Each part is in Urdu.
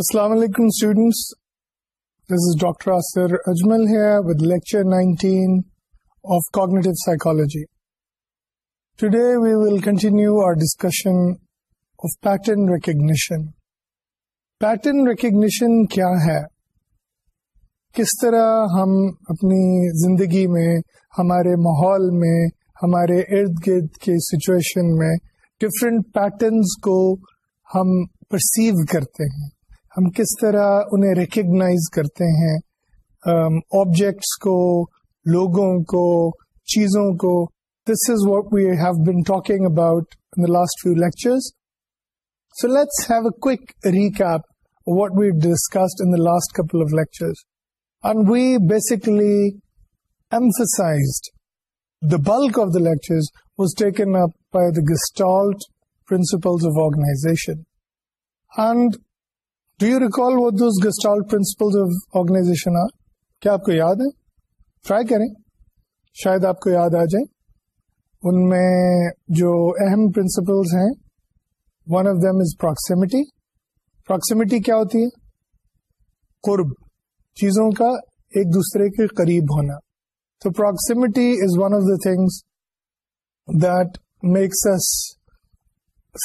السلام علیکم students this is doctor Asir Ajmal ہے with lecture 19 of cognitive psychology today we will continue our discussion of pattern recognition pattern recognition کیا ہے کس طرح ہم اپنی زندگی میں ہمارے ماحول میں ہمارے ارد گرد کے سچویشن میں ڈفرینٹ پیٹرنز کو ہم پرسیو کرتے ہیں ہم کس طرح انہیں ریکگنائز کرتے ہیں آبجیکٹس um, کو لوگوں کو چیزوں کو this is what we have been talking about last few so lecture bulk of the lecture was taken up by the gestalt principle of organization and do you recall what principle of organization are کیا آپ کو یاد ہے ٹرائی کریں شاید آپ کو یاد آ جائیں ان میں جو اہم پرنسپلس ہیں one of them is proximity proximity کیا ہوتی ہے قرب چیزوں کا ایک دوسرے کے قریب ہونا تو proximity is one of the things that makes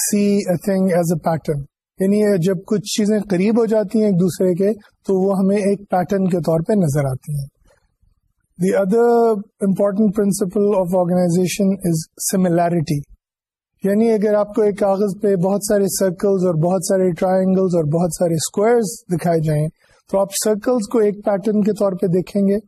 see a thing as a pattern یعنی جب کچھ چیزیں قریب ہو جاتی ہیں ایک دوسرے کے تو وہ ہمیں ایک پیٹرن کے طور پہ نظر آتی ہیں the other important principle of organization is similarity یعنی اگر آپ کو ایک کاغذ پہ بہت سارے سرکلز اور بہت سارے ٹرائنگلز اور بہت سارے اسکوائرس دکھائے جائیں تو آپ سرکلز کو ایک پیٹرن کے طور پہ دیکھیں گے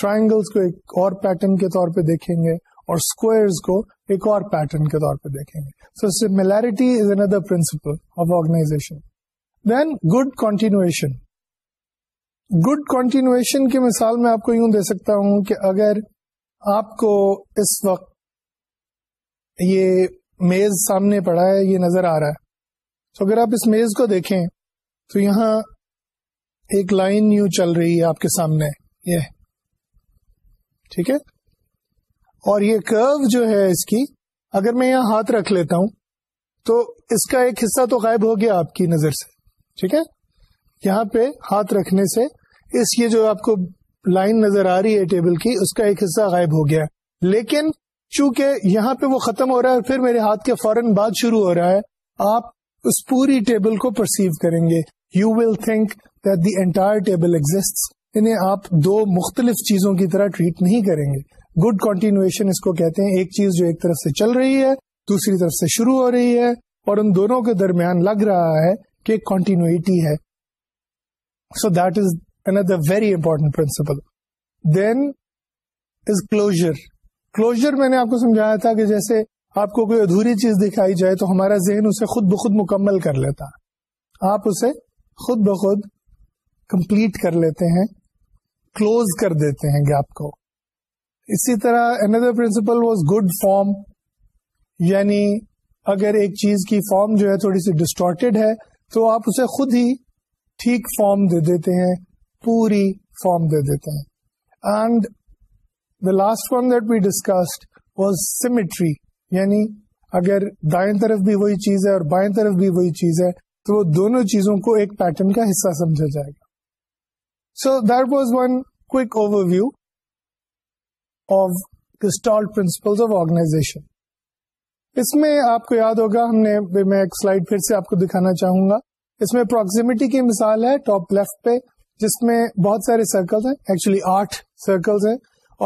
ٹرائنگلز کو ایک اور پیٹرن کے طور پہ دیکھیں گے اور اسکوائرز کو ایک اور پیٹرن کے طور پہ دیکھیں گے so is another principle of organization then good continuation good continuation کی مثال میں آپ کو یوں دے سکتا ہوں کہ اگر آپ کو اس وقت یہ میز سامنے پڑا ہے یہ نظر آ رہا ہے تو اگر آپ اس میز کو دیکھیں تو یہاں ایک لائن یوں چل رہی ہے آپ کے سامنے یہ ٹھیک ہے اور یہ کرو جو ہے اس کی اگر میں یہاں ہاتھ رکھ لیتا ہوں تو اس کا ایک حصہ تو غائب ہو گیا آپ کی نظر سے ٹھیک ہے یہاں پہ ہاتھ رکھنے سے اس یہ جو آپ کو لائن نظر آ رہی ہے ٹیبل کی اس کا ایک حصہ غائب ہو گیا لیکن چونکہ یہاں پہ وہ ختم ہو رہا ہے پھر میرے ہاتھ کے فوراً بعد شروع ہو رہا ہے آپ اس پوری ٹیبل کو پرسیو کریں گے you will think that the entire table exist انہیں آپ دو مختلف چیزوں کی طرح ٹریٹ نہیں کریں گے گڈ کنٹینویشن اس کو کہتے ہیں ایک چیز جو ایک طرف سے چل رہی ہے دوسری طرف سے شروع ہو رہی ہے اور ان دونوں کے درمیان لگ رہا ہے کہ ایک ہے so that is another very important principle then is closure closure میں نے آپ کو سمجھایا تھا کہ جیسے آپ کو کوئی ادھوری چیز دکھائی جائے تو ہمارا ذہن اسے خود بخود مکمل کر لیتا آپ اسے خود بخود کمپلیٹ کر لیتے ہیں کلوز کر دیتے ہیں گیپ کو اسی طرح another principle was good form یعنی اگر ایک چیز کی فارم جو ہے تھوڑی سی ڈسٹارٹیڈ ہے تو آپ اسے خود ہی ٹھیک فارم دے دیتے ہیں پوری فارم دے دیتے ہیں and the last form that be discussed was symmetry یعنی اگر دائیں طرف بھی وہی چیز ہے اور بائیں طرف بھی وہی چیز ہے تو وہ دونوں چیزوں کو ایک پیٹرن کا حصہ سمجھا جائے گا so that was one overview of principle of organization اس میں آپ کو یاد ہوگا ہم نے میں ایک سلائڈ پھر سے آپ کو دکھانا چاہوں گا اس میں اپراکی کی مثال ہے ٹاپ لیفٹ پہ جس میں بہت سارے سرکل ہیں ایکچولی آٹھ سرکلس ہیں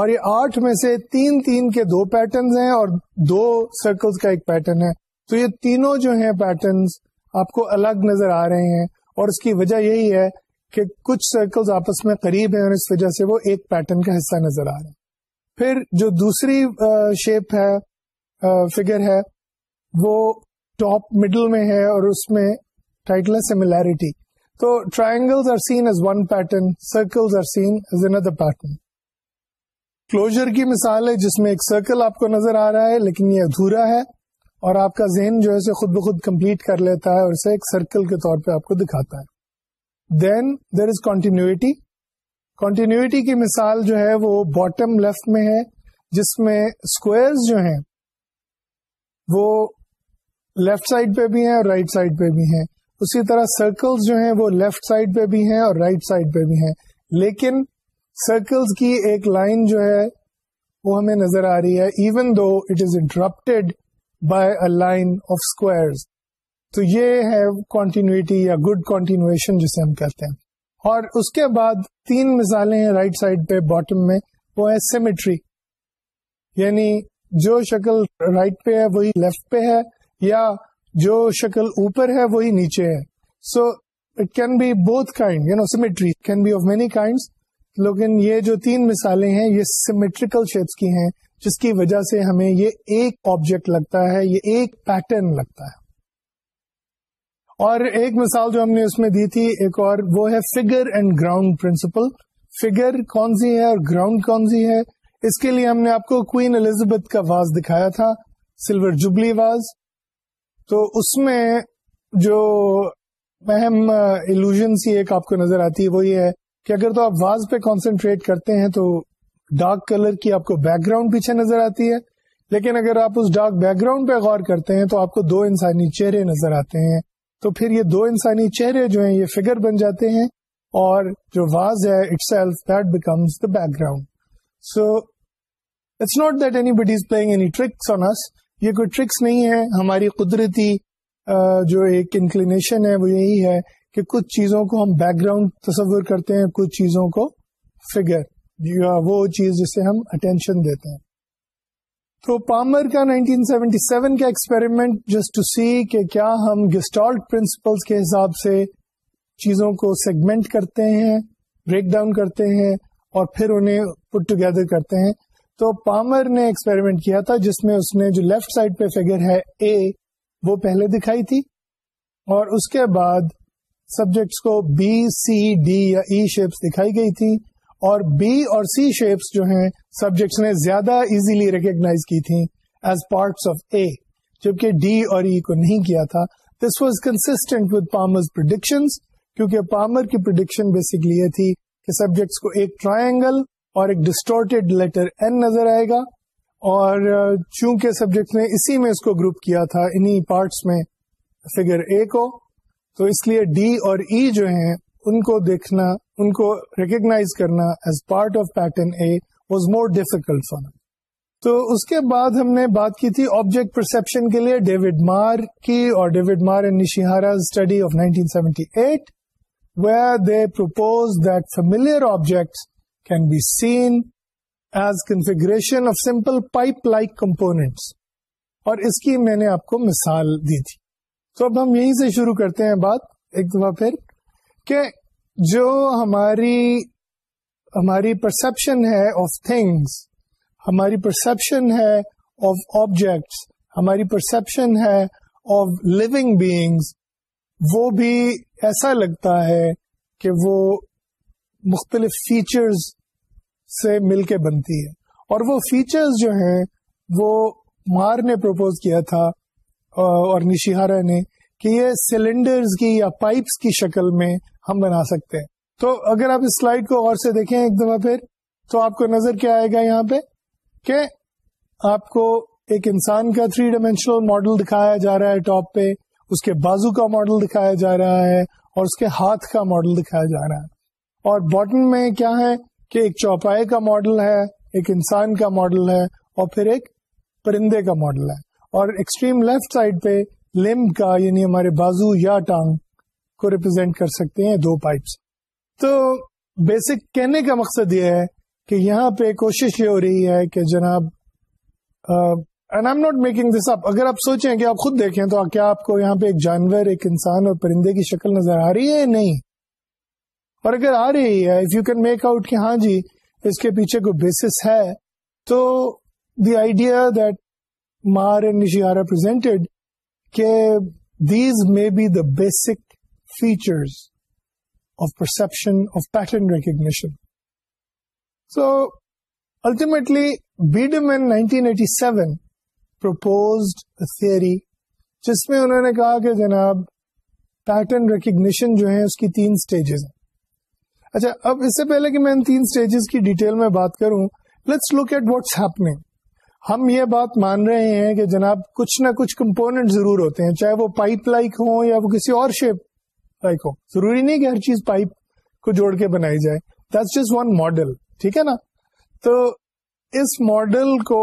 اور یہ آٹھ میں سے تین تین کے دو پیٹرنز ہیں اور دو سرکلس کا ایک پیٹرن ہے تو یہ تینوں جو ہیں پیٹرنس آپ کو الگ نظر آ رہے ہیں اور اس کی وجہ یہی ہے کہ کچھ سرکلس آپس میں قریب ہیں اور اس وجہ سے وہ ایک پیٹرن کا حصہ نظر آ رہے ہیں پھر جو دوسری شیپ ہے ہے فگر وہ ٹاپ مڈل میں ہے اور اس میں ٹائٹل ہے سملیرٹی تو triangle pattern circles are seen as another pattern closure کی مثال ہے جس میں ایک سرکل آپ کو نظر آ رہا ہے لیکن یہ ادھورا ہے اور آپ کا ذہن جو ہے خود بخود کمپلیٹ کر لیتا ہے اور اسے ایک سرکل کے طور پہ آپ کو دکھاتا ہے دین دیر از کنٹینیوٹی کنٹینیوٹی کی مثال جو ہے وہ باٹم لیفٹ میں ہے جس میں اسکوئرز جو ہیں وہ لیفٹ سائڈ پہ بھی ہیں اور رائٹ سائڈ پہ بھی ہیں اسی طرح سرکلز جو ہیں وہ لیفٹ سائڈ پہ بھی ہیں اور رائٹ سائڈ پہ بھی ہیں لیکن سرکلز کی ایک لائن جو ہے وہ ہمیں نظر آ رہی ہے even though it is interrupted by a line of squares تو یہ ہے کانٹینیوٹی یا گڈ کانٹینویشن جسے ہم کہتے ہیں اور اس کے بعد تین مثالیں ہیں رائٹ سائڈ پہ باٹم میں وہ ہے سیمیٹری یعنی جو شکل رائٹ پہ ہے وہی لیفٹ پہ ہے یا جو شکل اوپر ہے وہی نیچے ہے so it can be both kind you know symmetry can be of many kind لیکن یہ جو تین مثالیں ہیں یہ سیمیٹریکل شیپس کی ہیں جس کی وجہ سے ہمیں یہ ایک آبجیکٹ لگتا ہے یہ ایک پیٹرن لگتا ہے اور ایک مثال جو ہم نے اس میں دی تھی ایک اور وہ ہے figure and ground principle figure کون سی ہے اور گراؤنڈ کون سی ہے اس کے لیے ہم نے آپ کو کوئن الیزبتھ کا واز دکھایا تھا سلور جبلی واز تو اس میں جو اہم الوژن سی ایک آپ کو نظر آتی ہے وہ یہ ہے کہ اگر تو آپ واز پہ کانسنٹریٹ کرتے ہیں تو ڈارک کلر کی آپ کو بیک گراؤنڈ پیچھے نظر آتی ہے لیکن اگر آپ اس ڈارک بیک گراؤنڈ پہ غور کرتے ہیں تو آپ کو دو انسانی چہرے نظر آتے ہیں تو پھر یہ دو انسانی چہرے جو ہیں یہ فگر بن جاتے ہیں اور جو واز ہے itself that the background so it's not that anybody is playing any tricks on us یہ کوئی ٹرکس نہیں ہے ہماری قدرتی جو ایک انکلینیشن ہے وہ یہی ہے کہ کچھ چیزوں کو ہم بیک گراؤنڈ تصور کرتے ہیں کچھ چیزوں کو فگر وہ چیز جسے ہم اٹینشن دیتے ہیں تو پامر کا 1977 کا ایکسپیریمنٹ جسٹ ٹو سی کہ کیا ہم گسٹالٹ پرنسپلس کے حساب سے چیزوں کو سیگمنٹ کرتے ہیں بریک ڈاؤن کرتے ہیں اور پھر انہیں پٹ ٹوگیدر کرتے ہیں تو پامر نے ایکسپیریمنٹ کیا تھا جس میں اس نے جو لیفٹ سائڈ پہ فگر ہے اے وہ پہلے دکھائی تھی اور اس کے بعد سبجیکٹس کو بی سی ڈی یا ای e شیپس دکھائی گئی تھی اور بی اور سی شیپس جو ہیں سبجیکٹس نے زیادہ ایزیلی ریکگنائز کی تھیں ایز پارٹس آف اے جبکہ ڈی اور ای e کو نہیں کیا تھا دس واز کنسٹینٹ وامرشن کیونکہ پامر کی پروڈکشن بیسکلی یہ تھی کہ سبجیکٹس کو ایک ٹرائنگل اور ایک ڈسٹورٹیڈ لیٹر این نظر آئے گا اور چونکہ سبجیکٹس نے اسی میں اس کو گروپ کیا تھا انہی پارٹس میں فگر اے کو تو اس لیے ڈی اور ای e جو ہیں ان کو دیکھنا ان کو ریکگنائز کرنا as part of pattern a was more difficult for تو اس کے بعد ہم نے بات کی تھی آبجیکٹ پرسپشن کے لیے ڈیوڈ مار کی اور David Marr and Nishihara study of 1978 where they propose that familiar objects can be seen as configuration of simple pipe-like components اور اس کی میں نے آپ کو مثال دی تھی تو اب ہم یہیں سے شروع کرتے ہیں بات ایک دفعہ پھر کہ جو ہماری ہماری پرسپشن ہے آف تھنگس ہماری پرسپشن ہے آف آبجیکٹس ہماری پرسپشن ہے آف لونگ بینگس وہ بھی ایسا لگتا ہے کہ وہ مختلف فیچرز سے مل کے بنتی ہے اور وہ فیچرز جو ہیں وہ مار نے پروپوز کیا تھا اور نشہارا نے کہ یہ سلنڈرز کی یا پائپس کی شکل میں ہم بنا سکتے ہیں تو اگر آپ اس سلائیڈ کو اور سے دیکھیں ایک دفعہ پھر تو آپ کو نظر کیا آئے گا یہاں پہ کہ آپ کو ایک انسان کا تھری ڈائمینشنل ماڈل دکھایا جا رہا ہے ٹاپ پہ اس کے بازو کا ماڈل دکھایا جا رہا ہے اور اس کے ہاتھ کا ماڈل دکھایا جا رہا ہے اور باٹم میں کیا ہے کہ ایک چوپائے کا ماڈل ہے ایک انسان کا ماڈل ہے اور پھر ایک پرندے کا ماڈل ہے اور ایکسٹریم لیفٹ سائڈ پہ لمب کا یعنی ہمارے بازو یا ٹانگ کو ریپرزینٹ کر سکتے ہیں دو پائپس تو بیسک کہنے کا مقصد یہ ہے کہ یہاں پہ کوشش یہ ہو رہی ہے کہ جناب and I not making this up اگر آپ سوچیں کہ آپ خود دیکھیں تو کیا آپ کو یہاں پہ ایک جانور ایک انسان اور پرندے کی شکل نظر آ رہی ہے یا نہیں اور اگر آ رہی ہے if you can make out کہ ہاں جی اس کے پیچھے کوئی بیسس ہے تو the idea that Marr and are represented کہ these may be the basic features recognition so ultimately 1987 proposed a theory جس میں انہوں نے کہا کہ جناب پیٹرن ریکگنیشن جو ہے اس کی تین سٹیجز ہیں اچھا اب اس سے پہلے کہ میں ان تین سٹیجز کی ڈیٹیل میں بات کروں let's look at what's happening ہم یہ بات مان رہے ہیں کہ جناب کچھ نہ کچھ کمپوننٹ ضرور ہوتے ہیں چاہے وہ پائپ لائک ہوں یا وہ کسی اور شیپ ضروری نہیں کہ ہر چیز پائپ کو جوڑ کے بنائی جائے ون ماڈل ٹھیک ہے نا تو اس ماڈل کو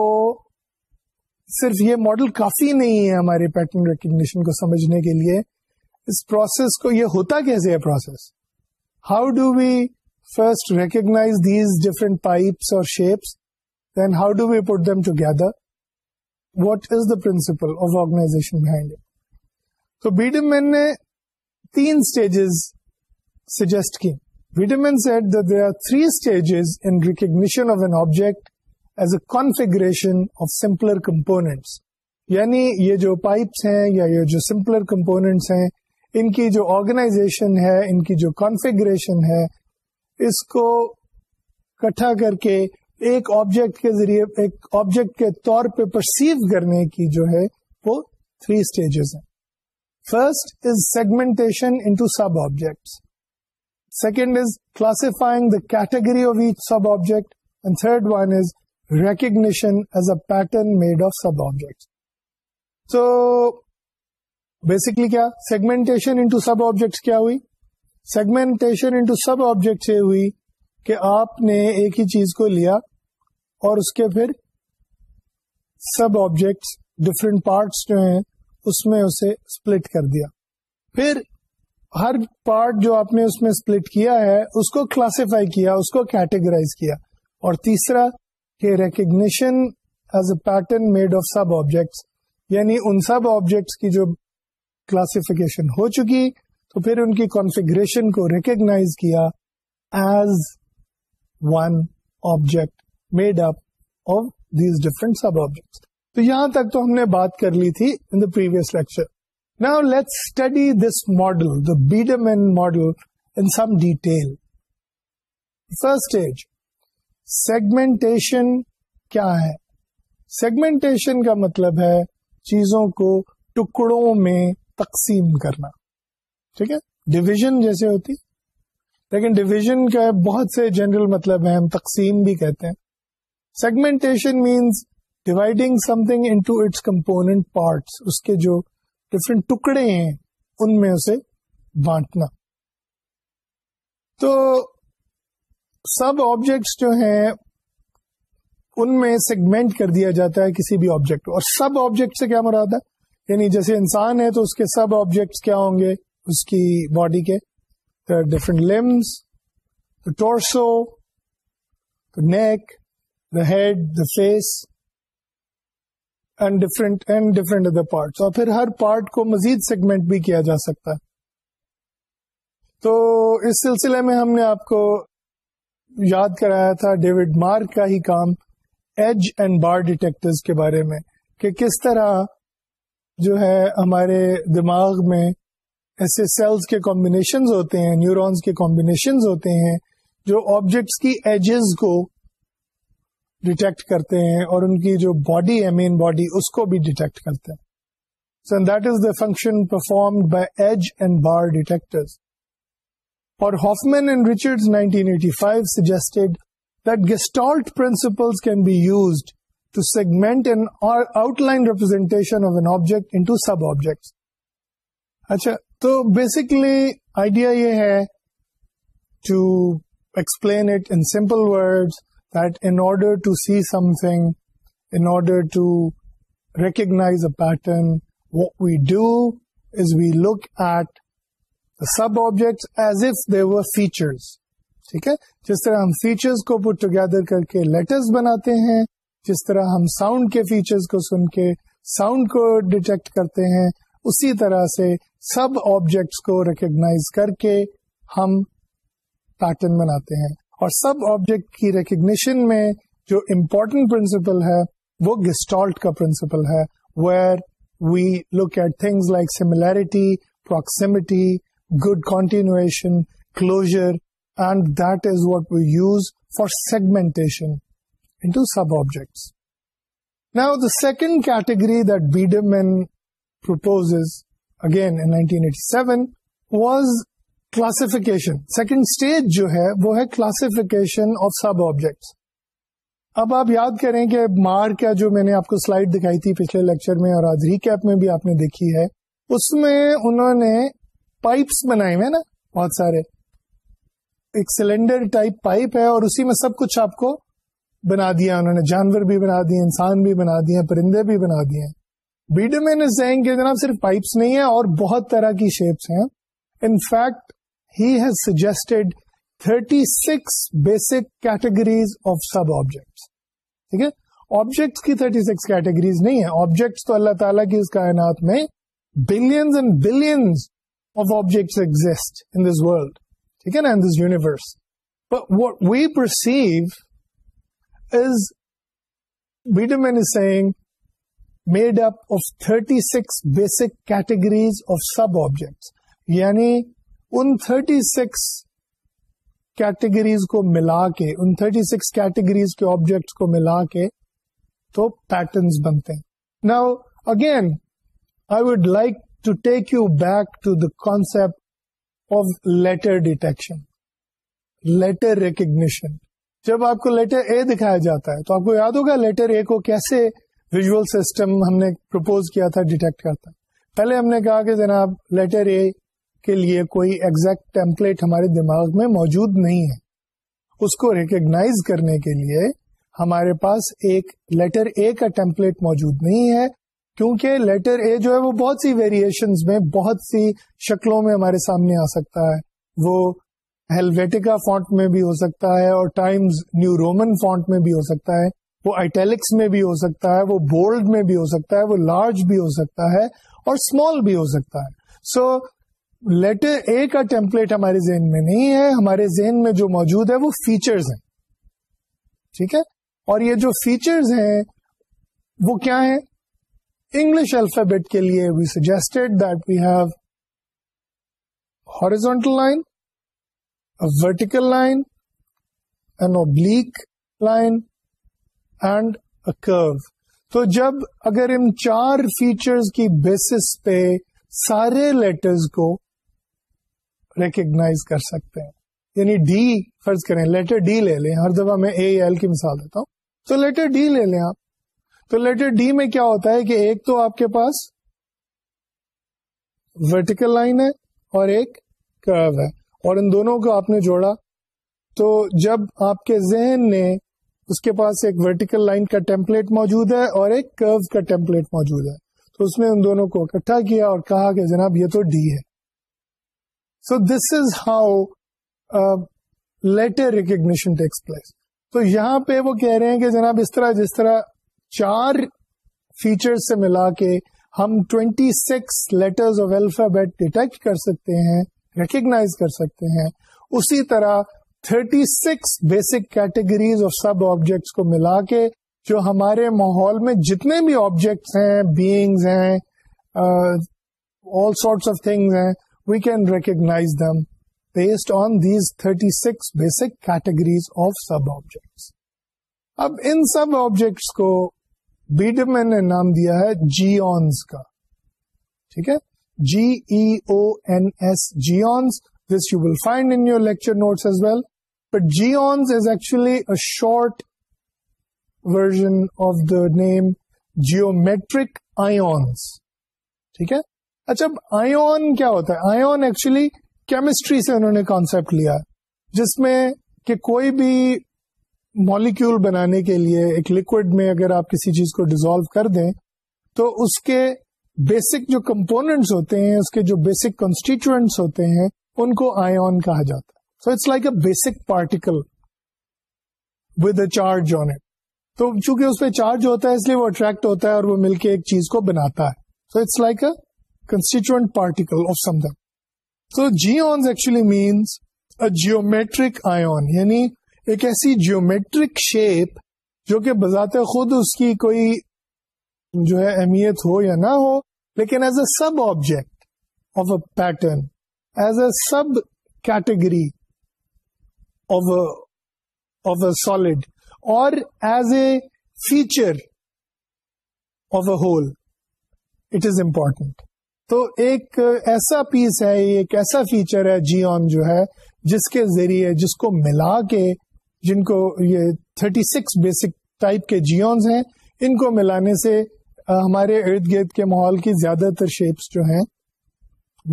صرف یہ ماڈل کافی نہیں ہے ہمارے پیٹرن ریکگنیشن کو سمجھنے کے لیے اس پروسیس کو یہ ہوتا کیسے ہے process how do we first recognize these different pipes اور shapes then how do we them together what is the principle of organization behind تو تو مین نے تین اسٹیجز سجیسٹ کی vitamin set the the are three stages in recognition of an object as a configuration of simpler components یعنی یہ جو پائپس ہیں یا یہ جو سمپلر کمپونیٹس ہیں ان کی جو آرگنائزیشن ہے ان کی جو کانفیگریشن ہے اس کو کٹھا کر کے ایک آبجیکٹ کے ذریعے ایک آبجیکٹ کے طور پہ پرسیو کرنے کی جو ہے وہ تھری اسٹیجز ہیں first is segment sub objects second is classifying the category of each sub object and third one is recognition as a pattern made of sub objects تو بیسکلی کیا سیگمنٹ سب آبجیکٹس کیا ہوئی سیگمنٹ سب آبجیکٹس یہ ہوئی کہ آپ نے ایک ہی چیز کو لیا اور اس کے پھر سب آبجیکٹس ڈفرینٹ پارٹس جو ہیں اس میں اسے اسپلٹ کر دیا پھر ہر پارٹ جو آپ نے اس میں اسپلٹ کیا ہے اس کو کلاسیفائی کیا اس کو کیٹیگرائز کیا اور تیسرا کہ recognition as a pattern made of sub objects یعنی ان سب آبجیکٹس کی جو کلاسیفکیشن ہو چکی تو پھر ان کی کانفیگریشن کو ریکگنائز کیا as one object made up of these different sub objects تو یہاں تک تو ہم نے بات کر لی تھی in the previous lecture now let study this model the Biederman model in some detail first edge segmentation کیا ہے سیگمنٹیشن کا مطلب ہے چیزوں کو ٹکڑوں میں تقسیم کرنا ٹھیک ہے ڈویژن جیسے ہوتی لیکن ڈویژن کا بہت سے جنرل مطلب ہے ہم تقسیم بھی کہتے ہیں segmentation means dividing something into its component parts اس کے جو ڈفرینٹ ٹکڑے ہیں ان میں اسے بانٹنا تو سب آبجیکٹس جو ہیں ان میں سیگمنٹ کر دیا جاتا ہے کسی بھی آبجیکٹ کو اور سب آبجیکٹ سے کیا مراد ہے یعنی جیسے انسان ہے تو اس کے سب آبجیکٹس کیا ہوں گے اس کی باڈی کے ڈفرینٹ لمس torso neck the head the face اور پھر ہر پارٹ کو مزید سیگمنٹ بھی کیا جا سکتا ہے تو اس سلسلے میں ہم نے آپ کو یاد کرایا تھا ڈیوڈ مارک کا ہی کام ایج اینڈ بار ڈیٹیکٹر کے بارے میں کہ کس طرح جو ہے ہمارے دماغ میں ایسے سیلس کے کمبینیشنز ہوتے ہیں نیورونس کے کمبینیشنز ہوتے ہیں جو آبجیکٹس کی ایجز کو ڈیٹیکٹ کرتے ہیں اور ان کی جو باڈی ہے مین باڈی اس کو بھی ڈیٹیکٹ کرتے ہیں so that is the function perform by edge and bar detector اور Hoffman and Richards nineteen eighty five suggested that gestalt principle can be use to segment and outline representation of an object into sub objects اچھا تو بیسکلی آئیڈیا یہ ہے to explain it in simple word that in order to see something, in order to recognize a pattern, what we do is we look at the sub-objects as if they were features. ٹھیک ہے جس طرح ہم فیچرز کو پٹ ٹوگیدر کر کے لیٹرز بناتے ہیں جس طرح ہم ساؤنڈ کے فیچرز کو سن کے ساؤنڈ کو ڈیٹیکٹ کرتے ہیں اسی طرح سے سب آبجیکٹس کو ریکگنائز کر کے ہم پیٹرن بناتے ہیں اور سب آبجیکٹ کی ریکگنیشن میں جو امپورٹنٹ پرنسپل ہے وہ گسٹالٹ کا پرنسپل ہے where we look at things like similarity proximity good continuation closure and that is what we use for segmentation segmentation and categorize Biederman nineteen eighty 1987 was classification second stage جو ہے وہ ہے کلاسفکیشن آف سب آبجیکٹس اب آپ یاد کریں کہ مار کا جو میں نے آپ کو سلائڈ دکھائی تھی پچھلے لیکچر میں اور آج ریکیپ میں بھی آپ نے دیکھی ہے اس میں انہوں نے پائپس بنائے ہوئے نا بہت سارے ایک سلینڈر ٹائپ پائپ ہے اور اسی میں سب کچھ آپ کو بنا دیا انہوں نے جانور بھی بنا دیے انسان بھی بنا دیے پرندے بھی بنا دیے بیڈ میں جناب صرف پائپس نہیں ہے اور بہت طرح کی شیپس ہیں in fact has suggested thirty six basic categories of sub objects ٹھیک ہے آبجیکٹس کی تھرٹی سکس کیٹیگریز نہیں ہے آبجیکٹس تو اللہ تعالیٰ کی کائنات میں billions and billions of objects exist in this world ٹھیک ہے نا this universe we perceive is video main سیگ made up of thirty six basic categories of sub objects یعنی ان سکس کیٹیگریز کو ملا کے ان 36 سکس کیٹیگریز کے آبجیکٹس کو ملا کے تو پیٹرنس بنتے ہیں نا again I would like to take you back to the concept of letter detection letter recognition جب آپ کو لیٹر اے دکھایا جاتا ہے تو آپ کو یاد ہوگا لیٹر اے کو کیسے ویژل سسٹم ہم نے پرپوز کیا تھا ڈیٹیکٹ کرتا پہلے ہم نے کہا کہ جناب لیٹر اے کے لیے کوئی ایگزیکٹ ٹیمپلیٹ ہمارے دماغ میں موجود نہیں ہے اس کو ریکگنائز کرنے کے لیے ہمارے پاس ایک لیٹر اے کا ٹیمپلیٹ موجود نہیں ہے کیونکہ لیٹر اے جو ہے وہ بہت سی ویریشن ہمارے سامنے آ سکتا ہے وہ ہیلویٹیکا فونٹ میں بھی ہو سکتا ہے اور ٹائمز نیو رومن فونٹ میں بھی ہو سکتا ہے وہ اٹیلکس میں بھی ہو سکتا ہے وہ بولڈ میں بھی ہو سکتا ہے وہ لارج بھی ہو سکتا ہے اور اسمال بھی ہو سکتا ہے سو so, لیٹر اے کا ٹیمپلیٹ ہمارے ذہن میں نہیں ہے ہمارے ذہن میں جو موجود ہے وہ فیچرز ہیں ٹھیک ہے اور یہ جو فیچرز ہیں وہ کیا ہے انگلش الفابیٹ کے لیے we suggest that we have horizontal line vertical line an oblique line and curve تو جب اگر ان چار فیچرز کی بیسس پہ سارے لیٹرز کو ریکگناز کر سکتے ہیں یعنی ڈی فرض کریں لیٹر ڈی لے لیں ہر دفعہ میں اے ایل کی مثال دیتا ہوں تو لیٹر ڈی لے لیں آپ تو لیٹر ڈی میں کیا ہوتا ہے کہ ایک تو آپ کے پاس ورٹیکل لائن ہے اور ایک کرو ہے اور ان دونوں کو آپ نے جوڑا تو جب آپ کے ذہن نے اس کے پاس ایک ورٹیکل لائن کا ٹیمپلیٹ موجود ہے اور ایک کرو کا ٹیمپلیٹ موجود ہے تو اس نے ان دونوں کو اکٹھا کیا اور کہا کہ جناب یہ تو ڈی ہے so this is how letter recognition takes place تو یہاں پہ وہ کہہ رہے ہیں کہ جناب اس طرح جس طرح چار فیچر سے ملا کے ہم 26 سکس لیٹر الفابیٹ ڈیٹیکٹ کر سکتے ہیں ریکگنائز کر سکتے ہیں اسی طرح 36 six basic categories of sub objects کو ملا کے جو ہمارے ماحول میں جتنے بھی آبجیکٹس ہیں بینگز ہیں آل سارٹس آف تھنگز ہیں we can recognize them based on these 36 six basic categories of sub objects اب ان سب آبجیکٹس کو بیڈ نے نام دیا ہے جی آنس کا ٹھیک ہے G E O N S G S this you will find in your lecture notes as well but G S is actually a short version of the name geometric metric ٹھیک ہے اچھا آئن کیا ہوتا ہے آئن ایکچولی کیمسٹری سے انہوں نے کانسیپٹ لیا جس میں کہ کوئی بھی مالیکول بنانے کے لیے ایک لکوڈ میں اگر آپ کسی چیز کو ڈیزالو کر دیں تو اس کے بیسک جو کمپوننٹس ہوتے ہیں اس کے جو بیسک کنسٹیچوئنٹس ہوتے ہیں ان کو آئن کہا جاتا ہے so it's like a basic particle with a charge on it تو چونکہ اس پہ چارج ہوتا ہے اس لیے وہ اٹریکٹ ہوتا ہے اور وہ مل کے ایک چیز کو بناتا ہے so it's like a constituent particle of something. So geons actually means a geometric ion geometric یعنی ایک ایسی جیومیٹرک شیپ جو کہ بذات خود اس کی کوئی جو ہے اہمیت ہو یا نہ ہو لیکن as a sub object of a pattern as a sub category of a solid اور as a feature of a whole it is important تو ایک ایسا پیس ہے ایک ایسا فیچر ہے جی آن جو ہے جس کے ذریعے جس کو ملا کے جن کو یہ 36 سکس بیسک ٹائپ کے جی آنز ہیں ان کو ملانے سے ہمارے ارد گرد کے ماحول کی زیادہ تر شیپس جو ہیں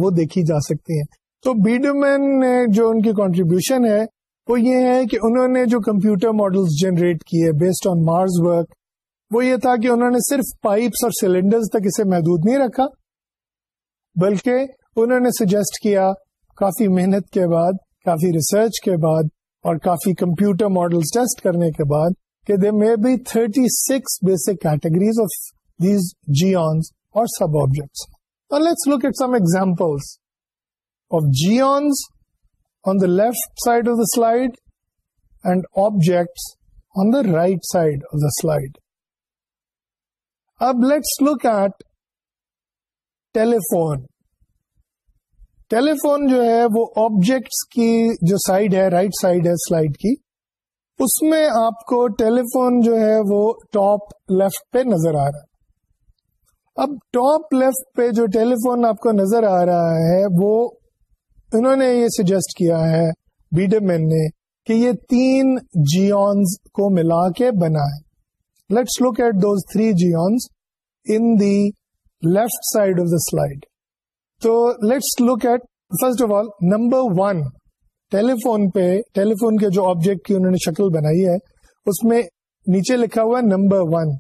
وہ دیکھی جا سکتی ہیں تو بیڈو مین نے جو ان کی کانٹریبیوشن ہے وہ یہ ہے کہ انہوں نے جو کمپیوٹر ماڈلس جنریٹ کیے بیسڈ آن مارز ورک وہ یہ تھا کہ انہوں نے صرف پائپس اور سلینڈرز تک اسے محدود نہیں رکھا بلکہ انہوں نے سجیسٹ کیا کافی محنت کے بعد کافی ریسرچ کے بعد اور کافی کمپیوٹر ماڈلز ٹیسٹ کرنے کے بعد کہ دے مے میں six basic categories of these geons اور sub objects let's look at some examples of geons on the left side of the slide and objects on the right side of the slide اب let's look at telephone telephone جو ہے وہ آبجیکٹس کی جو سائڈ ہے رائٹ سائڈ ہے سلائڈ کی اس میں آپ کو ٹیلیفون جو ہے وہ ٹاپ لیفٹ پہ نظر آ رہا ہے اب ٹاپ لیفٹ پہ جو ٹیلی فون آپ کو نظر آ رہا ہے وہ انہوں نے یہ سجیسٹ کیا ہے بیڈ مین نے کہ یہ تین جیونز کو ملا کے بنا ہے let's look at those three geons in the left side of the slide تو look at, first of all number one telephone پہ ٹیلیفون کے جو آبجیکٹ کی انہوں نے شکل بنائی ہے اس میں نیچے لکھا ہوا نمبر ون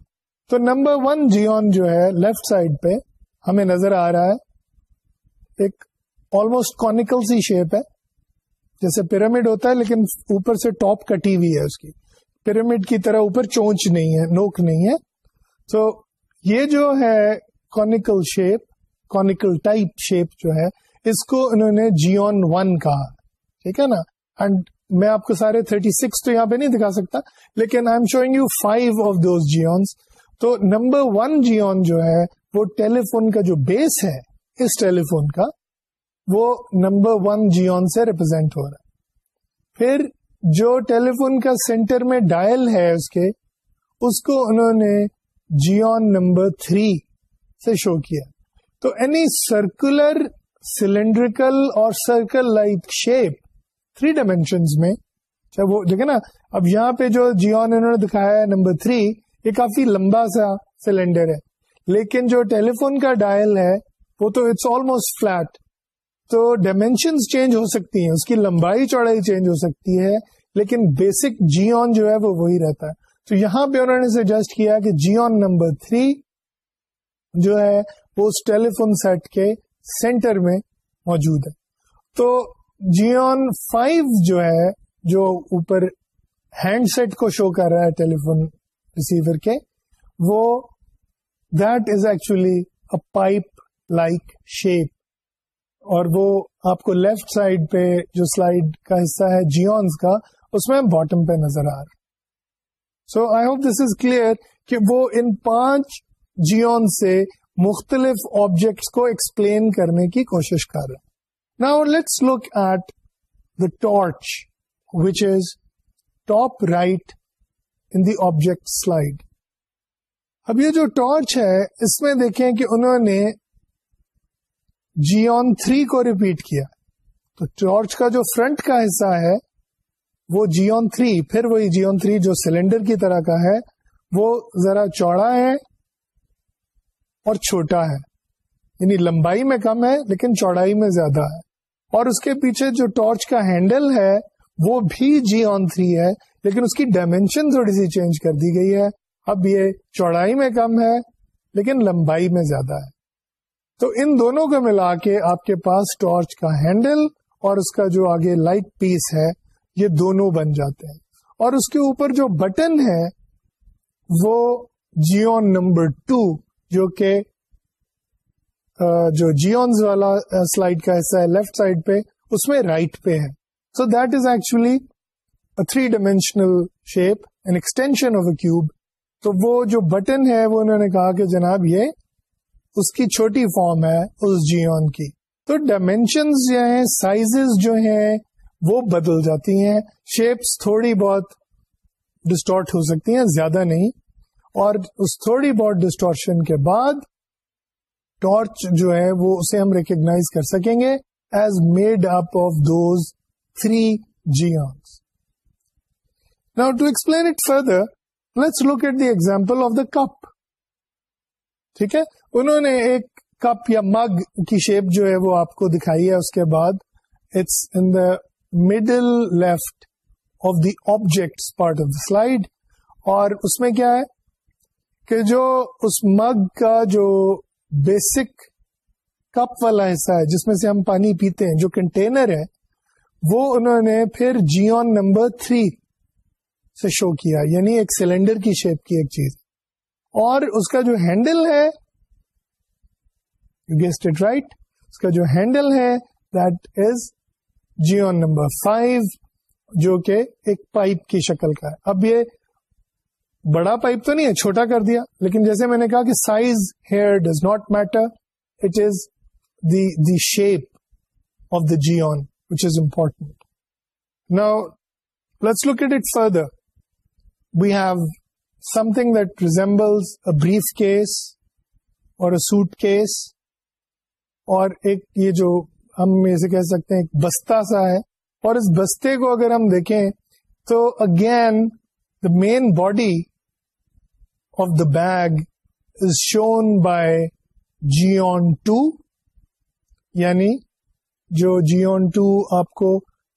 تو نمبر ون جی جو ہے لیفٹ سائڈ پہ ہمیں نظر آ رہا ہے ایک آلموسٹ کونیکل سی شیپ ہے جیسے پیرامڈ ہوتا ہے لیکن اوپر سے ٹاپ کٹی ہوئی ہے اس کی پیرامڈ کی طرح اوپر چونچ نہیں ہے نوک نہیں ہے تو یہ جو ہے conical conical shape shape type جو ہے اس کو انہوں نے جی آن ون کہا ٹھیک ہے نا اینڈ میں آپ کو سارے 36 تو یہاں پہ نہیں دکھا سکتا لیکن I'm showing you five of those تو نمبر ون جی آن جو ہے وہ ٹیلیفون کا جو بیس ہے اس ٹیلیفون کا وہ نمبر ون جی آن سے ریپرزینٹ ہو رہا ہے پھر جو ٹیلیفون کا سینٹر میں ڈائل ہے اس کے اس کو انہوں نے جی آن نمبر تھری سے شو کیا تو اینی سرکولر سلینڈریکل اور circle like shape three dimension میں چاہے وہ دیکھے نا اب یہاں پہ جو جیون انہوں نے دکھایا ہے نمبر تھری یہ کافی لمبا سا سلینڈر ہے لیکن جو ٹیلیفون کا ڈائل ہے وہ تو اٹس آلموسٹ فلٹ تو ڈائمینشن چینج ہو سکتی ہیں اس کی لمبائی چوڑائی چینج ہو سکتی ہے لیکن بیسک جی آن جو ہے وہ وہی رہتا ہے تو یہاں پہ انہوں نے سجیسٹ کیا کہ جی آن نمبر تھری جو ہے وہ اس ٹیلیفون سیٹ کے سینٹر میں موجود ہے تو جی جو ہے جو اوپر ہینڈ سیٹ کو شو کر رہا ہے ٹیلیفون ریسیور کے وہ that is actually pipe like shape اور وہ آپ کو لیفٹ سائڈ پہ جو سلائڈ کا حصہ ہے جی کا اس میں باٹم پہ نظر آ رہا سو I hope this is clear کہ وہ ان پانچ جیون سے مختلف آبجیکٹس کو ایکسپلین کرنے کی کوشش کر رہے نا let's look at the torch which is top right in the object slide اب یہ جو ٹارچ ہے اس میں دیکھیں کہ انہوں نے جی آن تھری کو ریپیٹ کیا تو ٹارچ کا جو فرنٹ کا حصہ ہے وہ جی آن تھری پھر وہی جی آن تھری جو سلینڈر کی طرح کا ہے وہ ذرا چوڑا ہے اور چھوٹا ہے یعنی لمبائی میں کم ہے لیکن چوڑائی میں زیادہ ہے اور اس کے پیچھے جو ٹارچ کا ہینڈل ہے وہ بھی جی آن تھری ہے لیکن اس کی ڈائمینشن تھوڑی سی چینج کر دی گئی ہے اب یہ چوڑائی میں کم ہے لیکن لمبائی میں زیادہ ہے تو ان دونوں کو ملا کے آپ کے پاس ٹارچ کا ہینڈل اور اس کا جو آگے لائٹ پیس ہے یہ دونوں بن جاتے ہیں اور اس کے اوپر جو بٹن ہے وہ جیون نمبر ٹو جو کہ جو جیونز والا سلائڈ کا حصہ ہے لیفٹ سائڈ پہ اس میں رائٹ پہ ہے so that is actually three dimensional shape extension of a cube تو وہ جو بٹن ہے وہ انہوں نے کہا کہ جناب یہ اس کی چھوٹی فارم ہے اس جیون کی تو ڈائمینشنز جو ہیں سائزز جو ہیں وہ بدل جاتی ہیں شیپس تھوڑی بہت ڈسٹارٹ ہو سکتی ہیں زیادہ نہیں اور اس تھوڑی بہت ڈسٹورشن کے بعد ٹارچ جو ہے وہ اسے ہم ریکگنائز کر سکیں گے as made up of those three G now to explain it further let's look at the example of the cup ٹھیک ہے انہوں نے ایک کپ یا مگ کی شیپ جو ہے وہ آپ کو دکھائی ہے اس کے بعد it's in the middle left of the object part of the slide اور اس میں کیا ہے کہ جو اس مگ کا جو بیسک کپ والا حصہ ہے جس میں سے ہم پانی پیتے ہیں جو کنٹینر ہے وہ انہوں نے پھر جی آن نمبر تھری سے شو کیا یعنی ایک سلینڈر کی شیپ کی ایک چیز اور اس کا جو ہینڈل ہے یو گیسٹ اٹ رائٹ اس کا جو ہینڈل ہے دیٹ از جیون نمبر فائیو جو کہ ایک پائپ کی شکل کا ہے اب یہ بڑا پائپ تو نہیں ہے چھوٹا کر دیا لیکن جیسے میں نے کہا کہ size here does not matter it is the shape of the geon which is important let's look at it further we have something resembles a briefcase اور اے سوٹ کیس اور ایک یہ جو ہم اسے کہہ سکتے ہیں بستہ سا ہے اور اس بستے کو اگر ہم دیکھیں تو again main body of the bag is shown by geon two یعنی جو جی آن ٹو آپ کو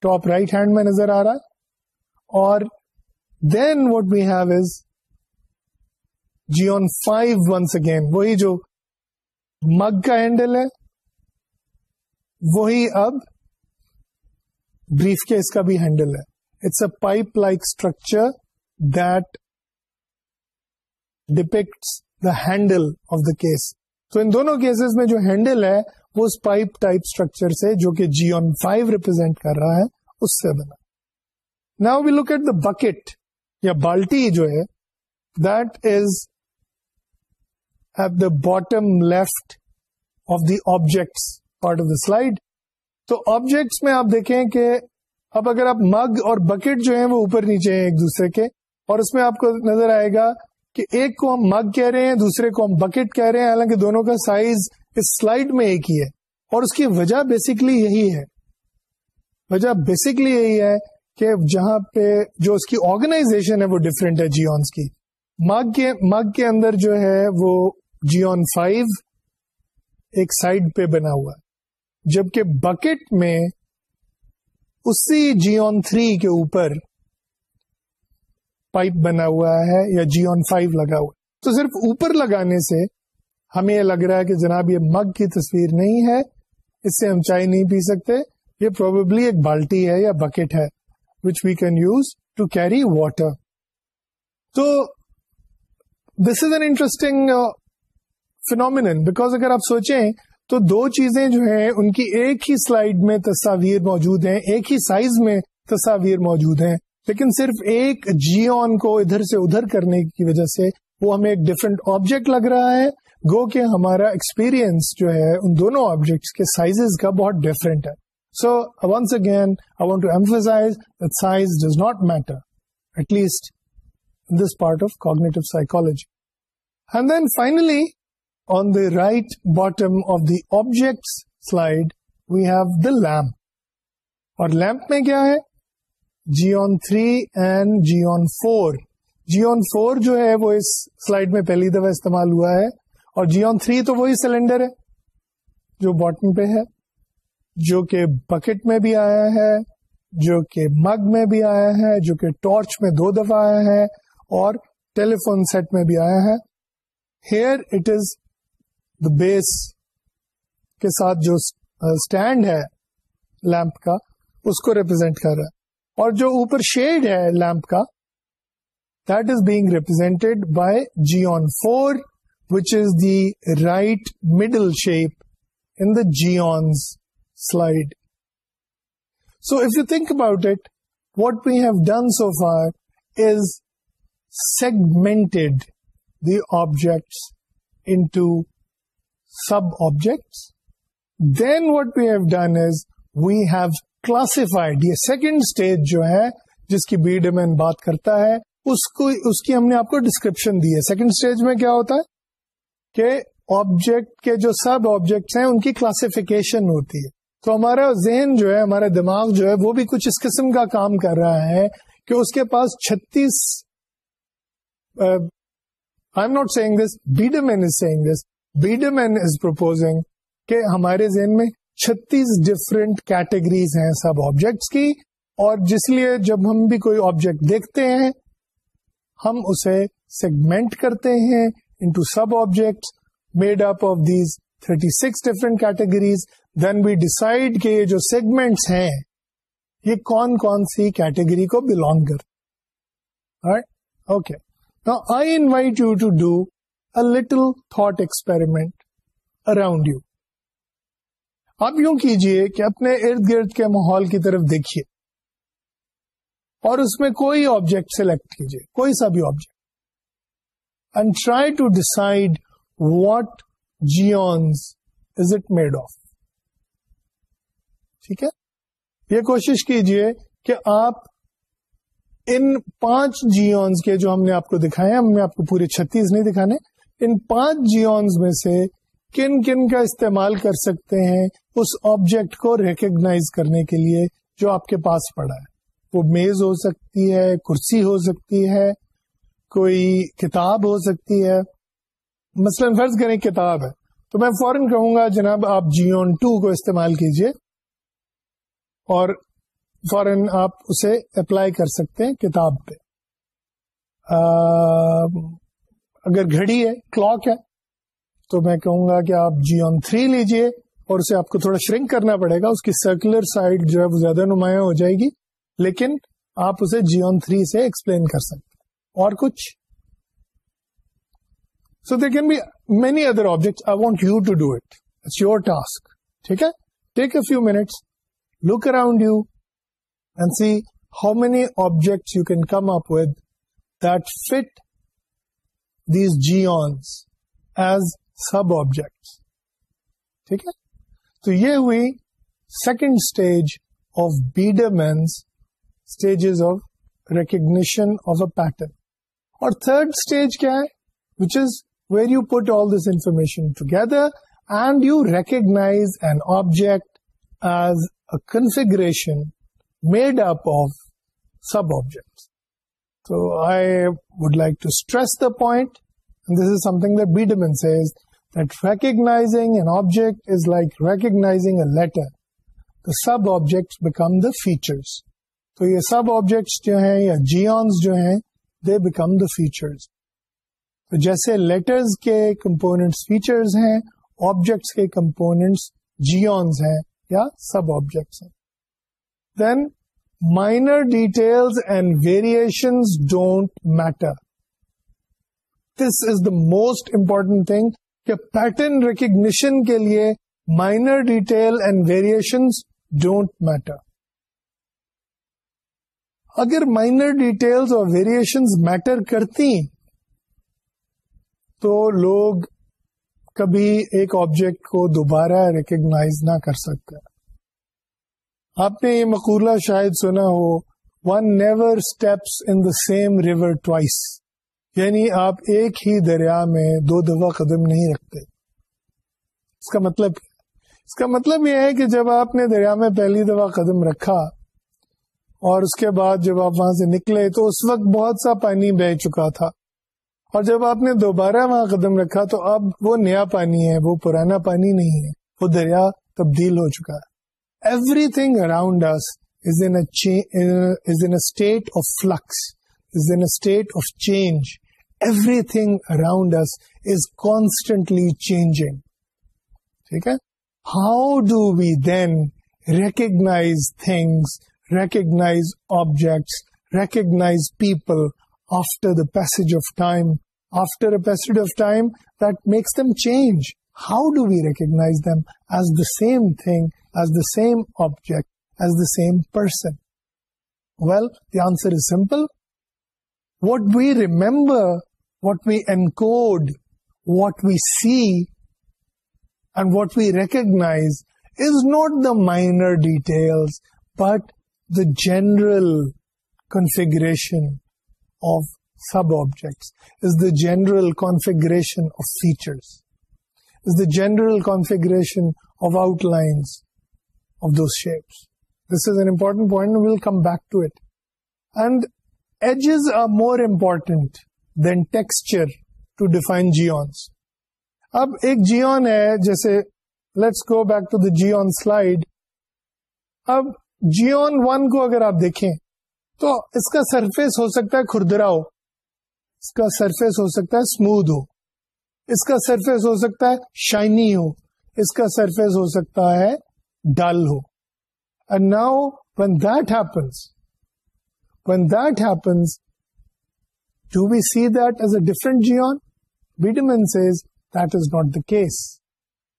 ٹاپ رائٹ ہینڈ میں نظر آ رہا ہے اور then what we've is geon five once again وہی جو مگ کا ہینڈل ہے وہی اب بریف کے اس کا بھی ہینڈل ہے it's a pipe like structure that depict the handle of the case تو ان دونوں کیسز میں جو ہینڈل ہے وہ اس پائپ ٹائپ اسٹرکچر سے جو کہ جی آن فائیو ریپرزینٹ کر رہا ہے اس سے بنا now we look at the bucket یا بالٹی جو ہے that is at the bottom left of the objects part of the slide تو آبجیکٹس میں آپ دیکھیں کہ اب اگر آپ مگ اور بکٹ جو ہیں وہ اوپر نیچے ہیں ایک دوسرے کے اور اس میں آپ کو نظر آئے گا کہ ایک کو ہم مگ کہہ رہے ہیں دوسرے کو ہم بکٹ کہہ رہے ہیں حالانکہ دونوں کا سائز اس سلائڈ میں ایک ہی ہے اور اس کی وجہ بیسکلی یہی ہے وجہ بیسکلی یہی ہے کہ جہاں پہ جو اس کی آرگنائزیشن ہے وہ ڈفرینٹ ہے جی آنس کی مگ کے مگ کے اندر جو ہے وہ جی آن فائیو ایک سائڈ پہ بنا ہوا جبکہ بکٹ میں اسی جی آن تھری کے اوپر پائپ بنا ہوا ہے یا جی آن فائیو لگا ہوا تو صرف اوپر لگانے سے ہمیں یہ لگ رہا ہے کہ جناب یہ مگ کی تصویر نہیں ہے اس سے ہم چائے نہیں پی سکتے یہ پروبیبلی ایک بالٹی ہے یا بکٹ ہے which we can use to carry water تو this is an interesting phenomenon because اگر آپ سوچیں تو دو چیزیں جو ہیں ان کی ایک ہی سلائیڈ میں تصاویر موجود ہیں ایک ہی سائز میں تصاویر موجود ہیں لیکن صرف ایک جی آن کو ادھر سے ادھر کرنے کی وجہ سے وہ ہمیں ایک ڈفرنٹ آبجیکٹ لگ رہا ہے گو کہ ہمارا ایکسپیرئنس جو ہے ان دونوں آبجیکٹس کے سائز کا بہت ڈفرینٹ ہے so once again I want to emphasize size does not matter at least this part of cognitive psychology and then finally on the right bottom of the object slide we have the lamp اور لیمپ میں کیا ہے geon three and geon four geon four جو ہے وہ اس سلائڈ میں پہلی دفعہ استعمال ہوا ہے اور جی آن تھری تو وہی سلینڈر ہے جو باٹم پہ ہے جو کہ بکٹ میں بھی آیا ہے جو کہ مگ میں بھی آیا ہے جو کہ ٹارچ میں دو دفعہ آیا ہے اور ٹیلیفون سیٹ میں بھی آیا ہے ہیئر اٹ از دا بیس کے ساتھ جو اسٹینڈ ہے لیمپ کا اس کو ریپرزینٹ کر رہا ہے اور جو اوپر شیڈ ہے لیمپ کا that is being represent by G on four which is the right middle shape in the G slide so if you think about it what we have done so far is segment the objects into sub objects then what we have done is we have classified یہ سیکنڈ اسٹیج جو ہے جس کی بی ڈیمین بات کرتا ہے اس کو اس کی ہم نے آپ کو ڈسکرپشن دی ہے سیکنڈ اسٹیج میں کیا ہوتا ہے کہ آبجیکٹ کے جو سب آبجیکٹس ہیں ان کی کلاسیفیکیشن ہوتی ہے تو ہمارا ذہن جو ہے ہمارا دماغ جو ہے وہ بھی کچھ اس قسم کا کام کر رہا ہے کہ اس کے پاس چھتیس I'm not seeing this Biederman is seeing this Biederman is کہ ہمارے ذہن میں چھتیس ڈفرینٹ کیٹیگریز ہیں سب آبجیکٹس کی اور جس لیے جب ہم بھی کوئی آبجیکٹ دیکھتے ہیں ہم اسے سیگمنٹ کرتے ہیں into sub objects made up of these thirty six different categories then we decide کہ یہ جو سیگمنٹس ہیں یہ کون کون سی کیٹیگری کو بلونگ کر I invite you to do a experiment around you آپ یوں کیجئے کہ اپنے ارد گرد کے ماحول کی طرف دیکھیے اور اس میں کوئی آبجیکٹ سلیکٹ کیجئے کوئی سا بھی object and try to decide what geons is it made of ٹھیک ہے یہ کوشش کیجئے کہ آپ ان پانچ جیونس کے جو ہم نے آپ کو دکھائے ہم نے آپ کو پورے چھتیس نہیں دکھانے ان پانچ جیونس میں سے کن کن کا استعمال کر سکتے ہیں اس آبجیکٹ کو ریکگنائز کرنے کے لیے جو آپ کے پاس پڑا ہے وہ میز ہو سکتی ہے کرسی ہو سکتی ہے کوئی کتاب ہو سکتی ہے مثلا فرض کریں کتاب ہے تو میں فورن کہوں گا جناب آپ جیون ٹو کو استعمال کیجئے اور فورن آپ اسے اپلائی کر سکتے ہیں کتاب پہ آ, اگر گھڑی ہے کلاک ہے تو میں کہوں گا کہ آپ جی آن تھری لیجیے اور اسے آپ کو تھوڑا شرنک کرنا پڑے گا اس کی سرکولر سائڈ جو ہے وہ زیادہ نمایاں ہو جائے گی لیکن آپ اسے جی آن تھری سے ایکسپلین کر سکتے اور کچھ so they can be many other object I want you to do it's your task ٹھیک ہے take a few minutes look around you and see how many objects you can come up with that fit these geons as sub objects ٹھیک ہے تو یہ ہوئی second stage of Biederman's stages of recognition of a pattern اور تھرڈ اسٹیج کیا ہے which is where you put all this information together and you recognize an object as a configuration made up of sub objects تو I would like to stress the point this is something that Biederman says that recognizing an object is like recognizing a letter. The sub objects become the features. تو یہ سب آبجیکٹس جو ہیں یا جیونس جو ہیں دے بیکم دا فیچرز تو جیسے لیٹرز کے کمپوننٹس فیچرز ہیں آبجیکٹس کے کمپوننٹس جیونس ہیں یا سب آبجیکٹس ہیں then minor details and variations don't matter this is the most important thing کہ پیٹرن ریکگنیشن کے لیے minor detail and variation don't matter اگر مائنر ڈیٹیلز اور ویریشن میٹر کرتی تو لوگ کبھی ایک آبجیکٹ کو دوبارہ ریکگنائز نہ کر سکتا آپ نے یہ مقولہ شاید سنا ہو one never steps in the same river twice یعنی آپ ایک ہی دریا میں دو دفعہ قدم نہیں رکھتے اس کا مطلب اس کا مطلب یہ ہے کہ جب آپ نے دریا میں پہلی دفعہ قدم رکھا اور اس کے بعد جب آپ وہاں سے نکلے تو اس وقت بہت سا پانی بہ چکا تھا اور جب آپ نے دوبارہ وہاں قدم رکھا تو اب وہ نیا پانی ہے وہ پرانا پانی نہیں ہے وہ دریا تبدیل ہو چکا ہے everything around is is in state of flux is in a state of change everything around us is constantly changing. Okay? How do we then recognize things, recognize objects, recognize people after the passage of time, after a passage of time that makes them change? How do we recognize them as the same thing, as the same object, as the same person? Well, the answer is simple. What we remember what we encode, what we see, and what we recognize is not the minor details, but the general configuration of sub-objects, is the general configuration of features, is the general configuration of outlines of those shapes. This is an important point, and we'll come back to it. And edges are more important than texture to define جی اب ایک جی ہے جیسے let's go back to the geon slide اب جی آن ون کو اگر آپ دیکھیں تو اس کا سرفیس ہو سکتا ہے کھردرا ہو اس کا سرفیس ہو سکتا ہے اسموتھ ہو اس کا سرفیس ہو سکتا ہے شائنی ہو اس کا سرفیس ہو سکتا ہے dull who and now happens when that happens Do we see that as a different geon? Biedemann says that is not the case.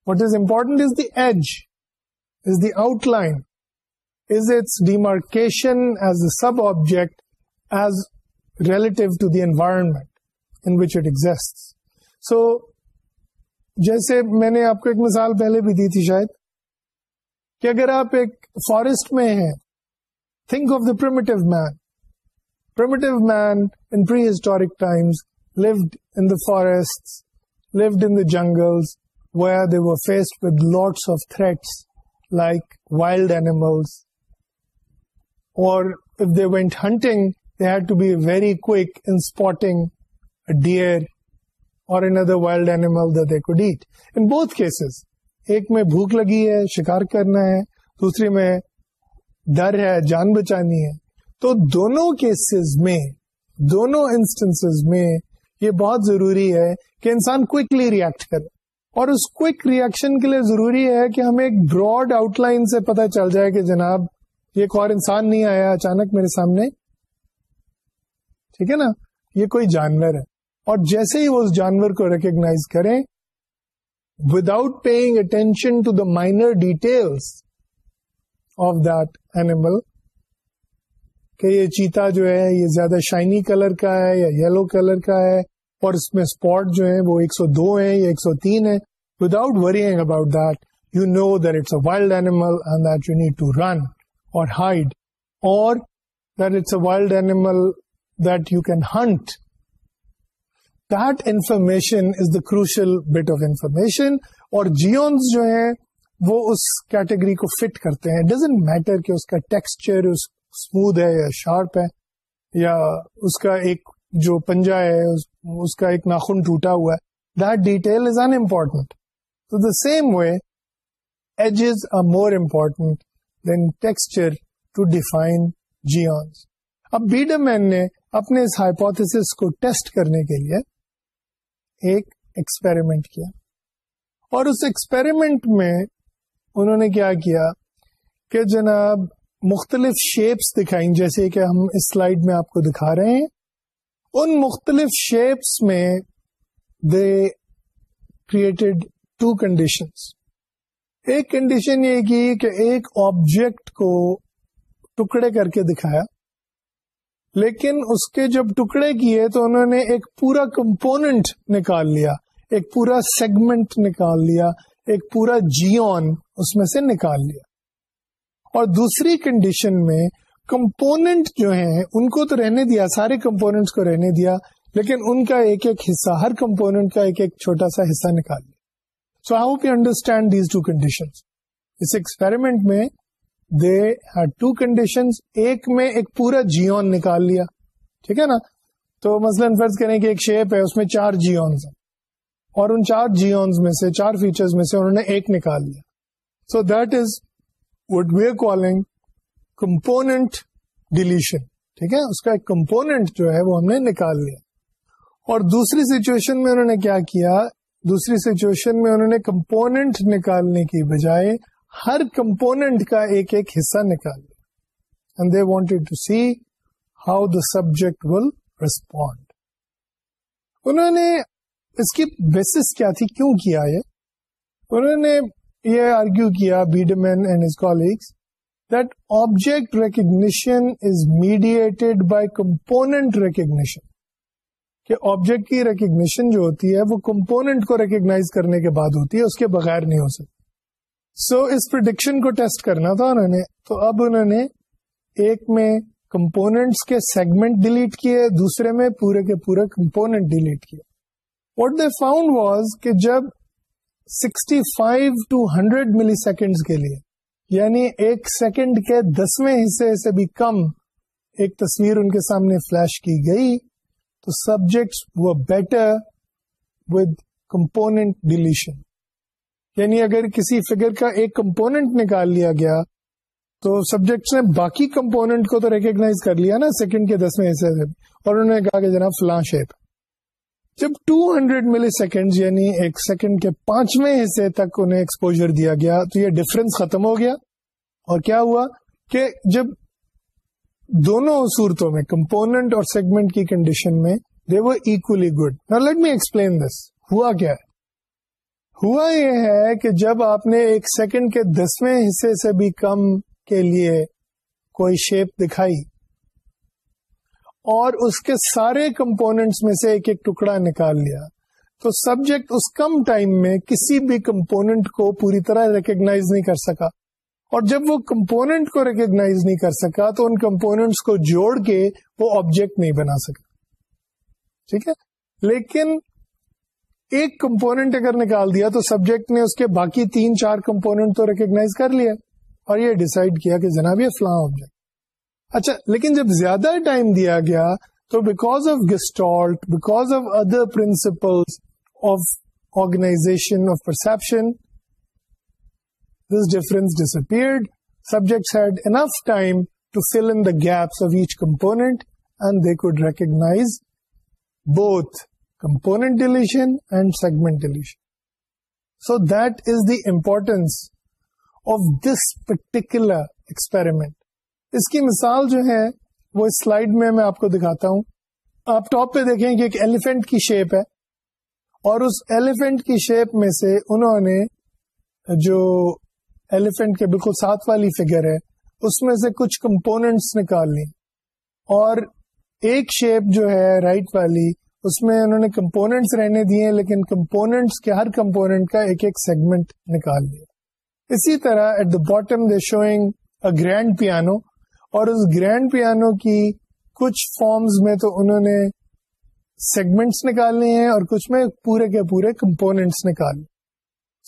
What is important is the edge, is the outline, is its demarcation as a sub-object as relative to the environment in which it exists. So, جیسے میں نے آپ کو ایک مثال پہلے بھی دی تھی شاید کہ اگر آپ ایک فارسٹ میں ہیں think of the primitive man primitive man in prehistoric times lived in the forests, lived in the jungles, where they were faced with lots of threats like wild animals. Or if they went hunting, they had to be very quick in spotting a deer or another wild animal that they could eat. In both cases, ایک میں بھوک لگی ہے شکار کرنا ہے دوسری میں ڈر ہے جان بچانی ہے تو دونوں کیسز میں دونوں انسٹنس میں یہ بہت ضروری ہے کہ انسان کوکلی ریئیکٹ کرے اور اس کوک ریئیکشن کے لیے ضروری ہے کہ ہمیں ایک براڈ آؤٹ لائن سے پتا چل جائے کہ جناب یہ اور انسان نہیں آیا اچانک میرے سامنے ٹھیک ہے نا یہ کوئی جانور ہے اور جیسے ہی وہ اس جانور کو ریکگناز کریں without paying attention to the minor details of that animal کہ یہ چیتا جو ہے یہ زیادہ شائنی کلر کا ہے یا یلو کلر کا ہے اور اس میں اسپاٹ جو ہیں وہ 102 ہیں یا 103 ہیں without worrying about that you know that it's a wild animal and that you need to run اور ہائڈ اور that it's a wild animal that you can hunt that information is the crucial bit of information اور جیونس جو ہیں وہ اس کیٹیگری کو فٹ کرتے ہیں ڈزنٹ میٹر کہ اس کا ٹیکسچر اس اسموتھ ہے یا شارپ ہے یا اس کا ایک جو پنجا ہے اس کا ایک ناخن ٹوٹا ہوا ہے that detail is unimportant تو the same way edges are more important than texture to define geons اب بیڈمین نے اپنے اس ہائپوتھس کو ٹیسٹ کرنے کے لیے ایک ایکسپیریمنٹ کیا اور اس ایکسپیریمنٹ میں انہوں نے کیا کیا کہ جناب مختلف شیپس دکھائیں جیسے کہ ہم اس سلائیڈ میں آپ کو دکھا رہے ہیں ان مختلف شیپس میں دے کریٹڈ ٹو کنڈیشنس ایک کنڈیشن یہ کی کہ ایک آبجیکٹ کو ٹکڑے کر کے دکھایا لیکن اس کے جب ٹکڑے کیے تو انہوں نے ایک پورا کمپوننٹ نکال لیا ایک پورا سیگمنٹ نکال لیا ایک پورا جیون اس میں سے نکال لیا اور دوسری کنڈیشن میں کمپوننٹ جو ہیں ان کو تو رہنے دیا سارے کمپوننٹس کو رہنے دیا لیکن ان کا ایک ایک حصہ ہر کمپوننٹ کا ایک ایک چھوٹا سا حصہ نکال لیا سو ہاؤ پی انڈرسٹینڈ دیز ٹو کنڈیشن اس ایکسپیریمنٹ میں دے ہیڈ ٹو کنڈیشن ایک میں ایک پورا جیون نکال لیا ٹھیک ہے نا تو مثلاً فرض کریں کہ ایک شیپ ہے اس میں چار جیونس ہیں اور ان چار جیونس میں سے چار فیچرز میں سے انہوں نے ایک نکال لیا سو that is what calling component deletion ٹھیک ہے اس کا ایک کمپونیٹ جو ہے وہ ہم نے نکال لیا اور دوسری سچویشن میں انہوں انہوں نے نے کیا کیا دوسری سچویشن میں کمپونیٹ نکالنے کی بجائے ہر کمپونیٹ کا ایک ایک حصہ نکال لیا and they wanted to see how the subject will respond انہوں نے اس کی بیسس کیا تھی کیوں کیا یہ انہوں نے یہ آرگیو کیا Biederman and his colleagues that object recognition is mediated by component recognition کہ آبجیکٹ کی ریکگنیشن جو ہوتی ہے وہ کمپوننٹ کو ریکگنائز کرنے کے بعد ہوتی ہے اس کے بغیر نہیں ہو سکتی سو so, اس پرڈکشن کو ٹیسٹ کرنا تھا انہوں نے تو اب انہوں نے ایک میں کمپوننٹس کے سیگمنٹ ڈیلیٹ کیے دوسرے میں پورے کے پورے کمپوننٹ ڈیلیٹ کیے واٹ دے فاؤنڈ واز کہ جب sixty five to hundred millisecond کے لیے یعنی ایک سیکنڈ کے دسویں حصے سے بھی کم ایک تصویر ان کے سامنے فلش کی گئی تو سبجیکٹس وہ بیٹر ود کمپونیٹ ڈیلیشن یعنی اگر کسی فگر کا ایک کمپونیٹ نکال لیا گیا تو سبجیکٹس نے باقی کمپوننٹ کو تو ریکگناز کر لیا نا سیکنڈ کے دسویں حصے سے اور انہوں نے کہا کہ جناب فلاں شیپ جب 200 ہنڈریڈ ملی سیکنڈ یعنی ایک سیکنڈ کے پانچویں حصے تک انہیں ایکسپوجر دیا گیا تو یہ ڈفرنس ختم ہو گیا اور کیا ہوا کہ جب دونوں صورتوں میں کمپوننٹ اور سیگمنٹ کی کنڈیشن میں دے ایکولی گڈ نا لیٹ می ایکسپلین دس ہوا کیا ہے ہوا یہ ہے کہ جب آپ نے ایک سیکنڈ کے دسویں حصے سے بھی کم کے لیے کوئی شیپ دکھائی اور اس کے سارے کمپوننٹس میں سے ایک ایک ٹکڑا نکال لیا تو سبجیکٹ اس کم ٹائم میں کسی بھی کمپوننٹ کو پوری طرح ریکگنائز نہیں کر سکا اور جب وہ کمپوننٹ کو ریکگنائز نہیں کر سکا تو ان کمپوننٹس کو جوڑ کے وہ آبجیکٹ نہیں بنا سکا ٹھیک ہے لیکن ایک کمپوننٹ اگر نکال دیا تو سبجیکٹ نے اس کے باقی تین چار کمپوننٹ تو ریکگنائز کر لیا اور یہ ڈیسائیڈ کیا کہ جناب یہ فلاں آبجیکٹ اچھا لیکن جب زیادہ ٹائم دیا گیا تو because of gestalt because of other principle of organization of perception this difference disappeared subjects had enough time to fill in the gaps of each component and they could recognize both component deletion and segment deletion so that is the importance of this particular experiment اس کی مثال جو ہے وہ اس سلائڈ میں میں آپ کو دکھاتا ہوں آپ ٹاپ پہ دیکھیں کہ ایک ایلیفینٹ کی شیپ ہے اور اس ایلیفینٹ کی شیپ میں سے انہوں نے جو ایلیفینٹ کے بالکل ساتھ والی فگر ہے اس میں سے کچھ کمپوننٹس نکال لی اور ایک شیپ جو ہے رائٹ والی اس میں انہوں نے کمپوننٹس رہنے دیے لیکن کمپوننٹس کے ہر کمپوننٹ کا ایک ایک سیگمنٹ نکال لیا اسی طرح at the bottom they showing a grand piano اور اس گرینڈ پیانو کی کچھ فارمز میں تو انہوں نے سیگمنٹس نکالنے ہیں اور کچھ میں پورے کے پورے کمپوننٹس نکالے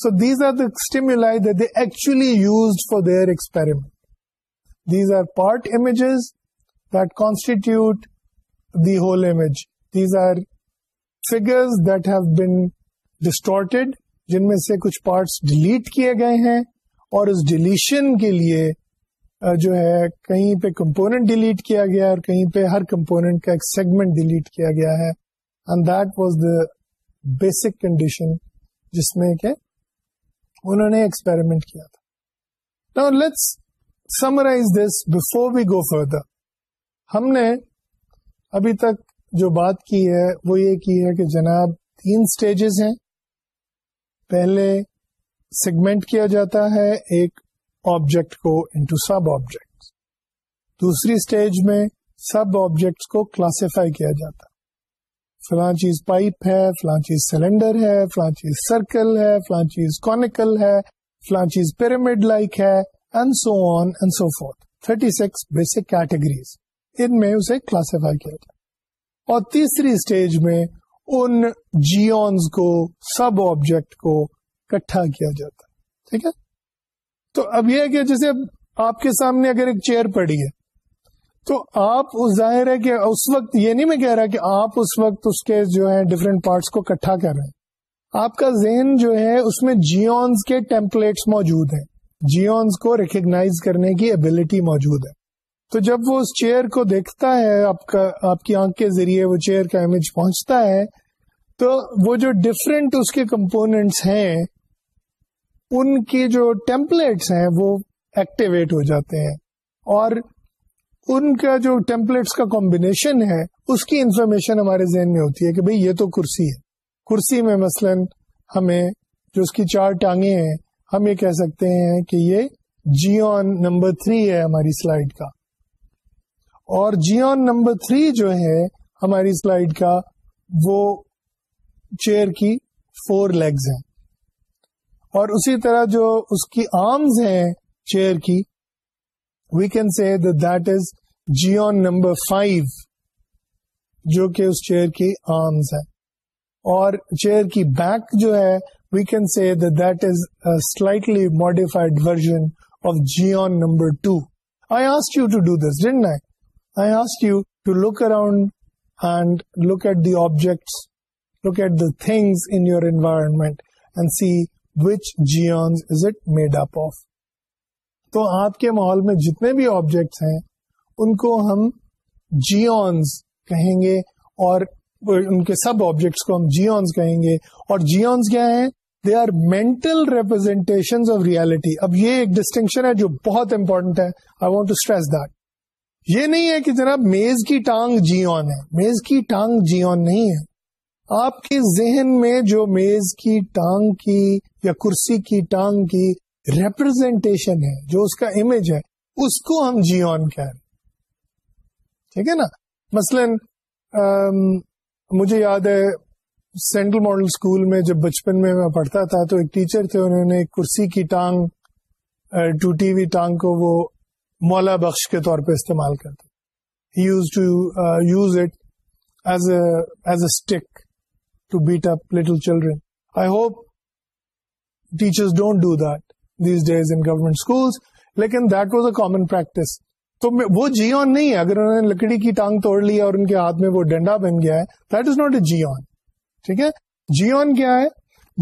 so these are they actually use for their experiment these are part images that constitute the whole image these are figures that have been distorted جن میں سے کچھ پارٹس ڈیلیٹ کیے گئے ہیں اور اس ڈیلیشن کے لیے جو ہے کہیں پہ کمپوننٹ ڈیلیٹ کیا گیا اور کہیں پہ ہر کمپوننٹ کا ایک سیگمنٹ ڈیلیٹ کیا گیا ہے and that was the basic condition جس میں کہ انہوں نے ایکسپیرمنٹ کیا تھا نا let's summarize this before we go further ہم نے ابھی تک جو بات کی ہے وہ یہ کی ہے کہ جناب تین سٹیجز ہیں پہلے سیگمنٹ کیا جاتا ہے ایک آبجیکٹ کو انٹو سب آبجیکٹ دوسری اسٹیج میں سب آبجیکٹس کو کلاسیفائی کیا جاتا فلاں چیز پائپ ہے فلاں چیز سلینڈر ہے فلاں چیز سرکل ہے فلاں چیز کونیکل ہے ہے فلاں چیز pyramid like and and so so on basic categories ان میں اسے کلاسیفائی کیا جاتا اور تیسری اسٹیج میں ان جیونس کو سب آبجیکٹ کو اکٹھا کیا جاتا ٹھیک ہے تو اب یہ کہ جیسے آپ کے سامنے اگر ایک چیئر پڑی ہے تو آپ ظاہر ہے کہ اس وقت یہ نہیں میں کہہ رہا کہ آپ اس وقت اس کے جو ہے ڈفرینٹ پارٹس کو اکٹھا کر رہے ہیں آپ کا ذہن جو ہے اس میں جیونز کے ٹیمپلیٹس موجود ہیں جیونس کو ریکگنائز کرنے کی ابلٹی موجود ہے تو جب وہ اس چیئر کو دیکھتا ہے آپ کا آپ کی آنکھ کے ذریعے وہ چیئر کا امیج پہنچتا ہے تو وہ جو ڈفرینٹ اس کے کمپوننٹس ہیں ان کی جو ٹیمپلیٹس ہیں وہ ایکٹیویٹ ہو جاتے ہیں اور ان کا جو ٹیمپلیٹس کا کمبینیشن ہے اس کی انفارمیشن ہمارے ذہن میں ہوتی ہے کہ بھئی یہ تو کرسی ہے کرسی میں مثلا ہمیں جو اس کی چار ٹانگیں ہیں ہم یہ کہہ سکتے ہیں کہ یہ جی آن نمبر تھری ہے ہماری سلائڈ کا اور جی آن نمبر تھری جو ہے ہماری سلائڈ کا وہ چیئر کی فور لیگز ہیں اور اسی طرح جو اس کی آرمز ہیں چیئر کی وی کین سی دیٹ از جیون نمبر فائیو جو کہ اس چیئر کی آرمز ہے اور چیئر کی بیک جو ہے we can see that is slightly modified version of geon number two I ask you to do this then I I ask you to look around and look at the objects look at the things in your environment and see which geons is it made up of تو آپ کے ماحول میں جتنے بھی آبجیکٹس ہیں ان کو ہم جیونز کہیں گے اور ان کے سب آبجیکٹس کو ہم جیونز کہیں گے اور جیونز کیا ہیں they are mental representation of reality اب یہ ایک ڈسٹنکشن ہے جو بہت امپورٹنٹ ہے I want to stress that یہ نہیں ہے کہ جناب میز کی ٹانگ جیون ہے میز کی ٹانگ جیون نہیں ہے آپ کے ذہن میں جو میز کی ٹانگ کی یا کرسی کی ٹانگ کی ریپرزینٹیشن ہے جو اس کا امیج ہے اس کو ہم جی آن کہہ رہے ٹھیک ہے نا مثلاً مجھے یاد ہے سینٹرل ماڈل اسکول میں جب بچپن میں میں پڑھتا تھا تو ایک ٹیچر تھے انہوں نے کرسی کی ٹانگ ٹوٹی ہوئی ٹانگ کو وہ مولا بخش کے طور پہ استعمال کرتے use to use it as a stick to beat up little children I hope teachers don't do that these days in government school لیکن that was a common practice تو وہ جی آن نہیں ہے اگر انہوں نے لکڑی کی ٹانگ توڑ لی اور ان کے ہاتھ میں وہ ڈنڈا بن گیا ہے دیٹ از نوٹ اے جی آن ٹھیک ہے جی آن کیا ہے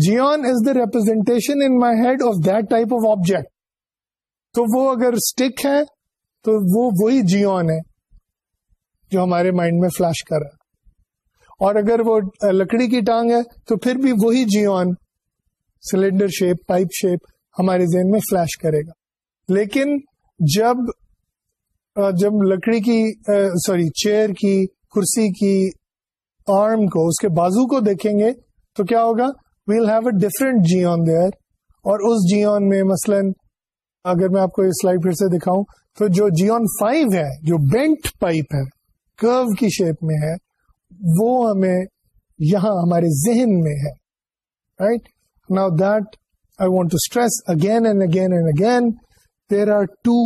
geon is the representation in my head of that type of object تو وہ اگر اسٹک ہے تو وہ وہی جی آن ہے جو ہمارے مائنڈ میں فلیش کرا اور اگر وہ لکڑی کی ٹانگ ہے تو پھر بھی وہی geon cylinder shape pipe shape ہمارے ذہن میں فلیش کرے گا لیکن جب جب لکڑی کی سوری چیئر کی کرسی کی آرم کو اس کے بازو کو دیکھیں گے تو کیا ہوگا we'll have a different geon there اور اس جی آن میں مثلا اگر میں آپ کو یہ سلائی پھر سے دکھاؤں تو جو جی آن فائیو ہے جو بینٹ پائپ ہے کرو کی شیپ میں ہے وہ ہمیں یہاں ہمارے ذہن میں ہے right right? I want to stress again and again and again there are two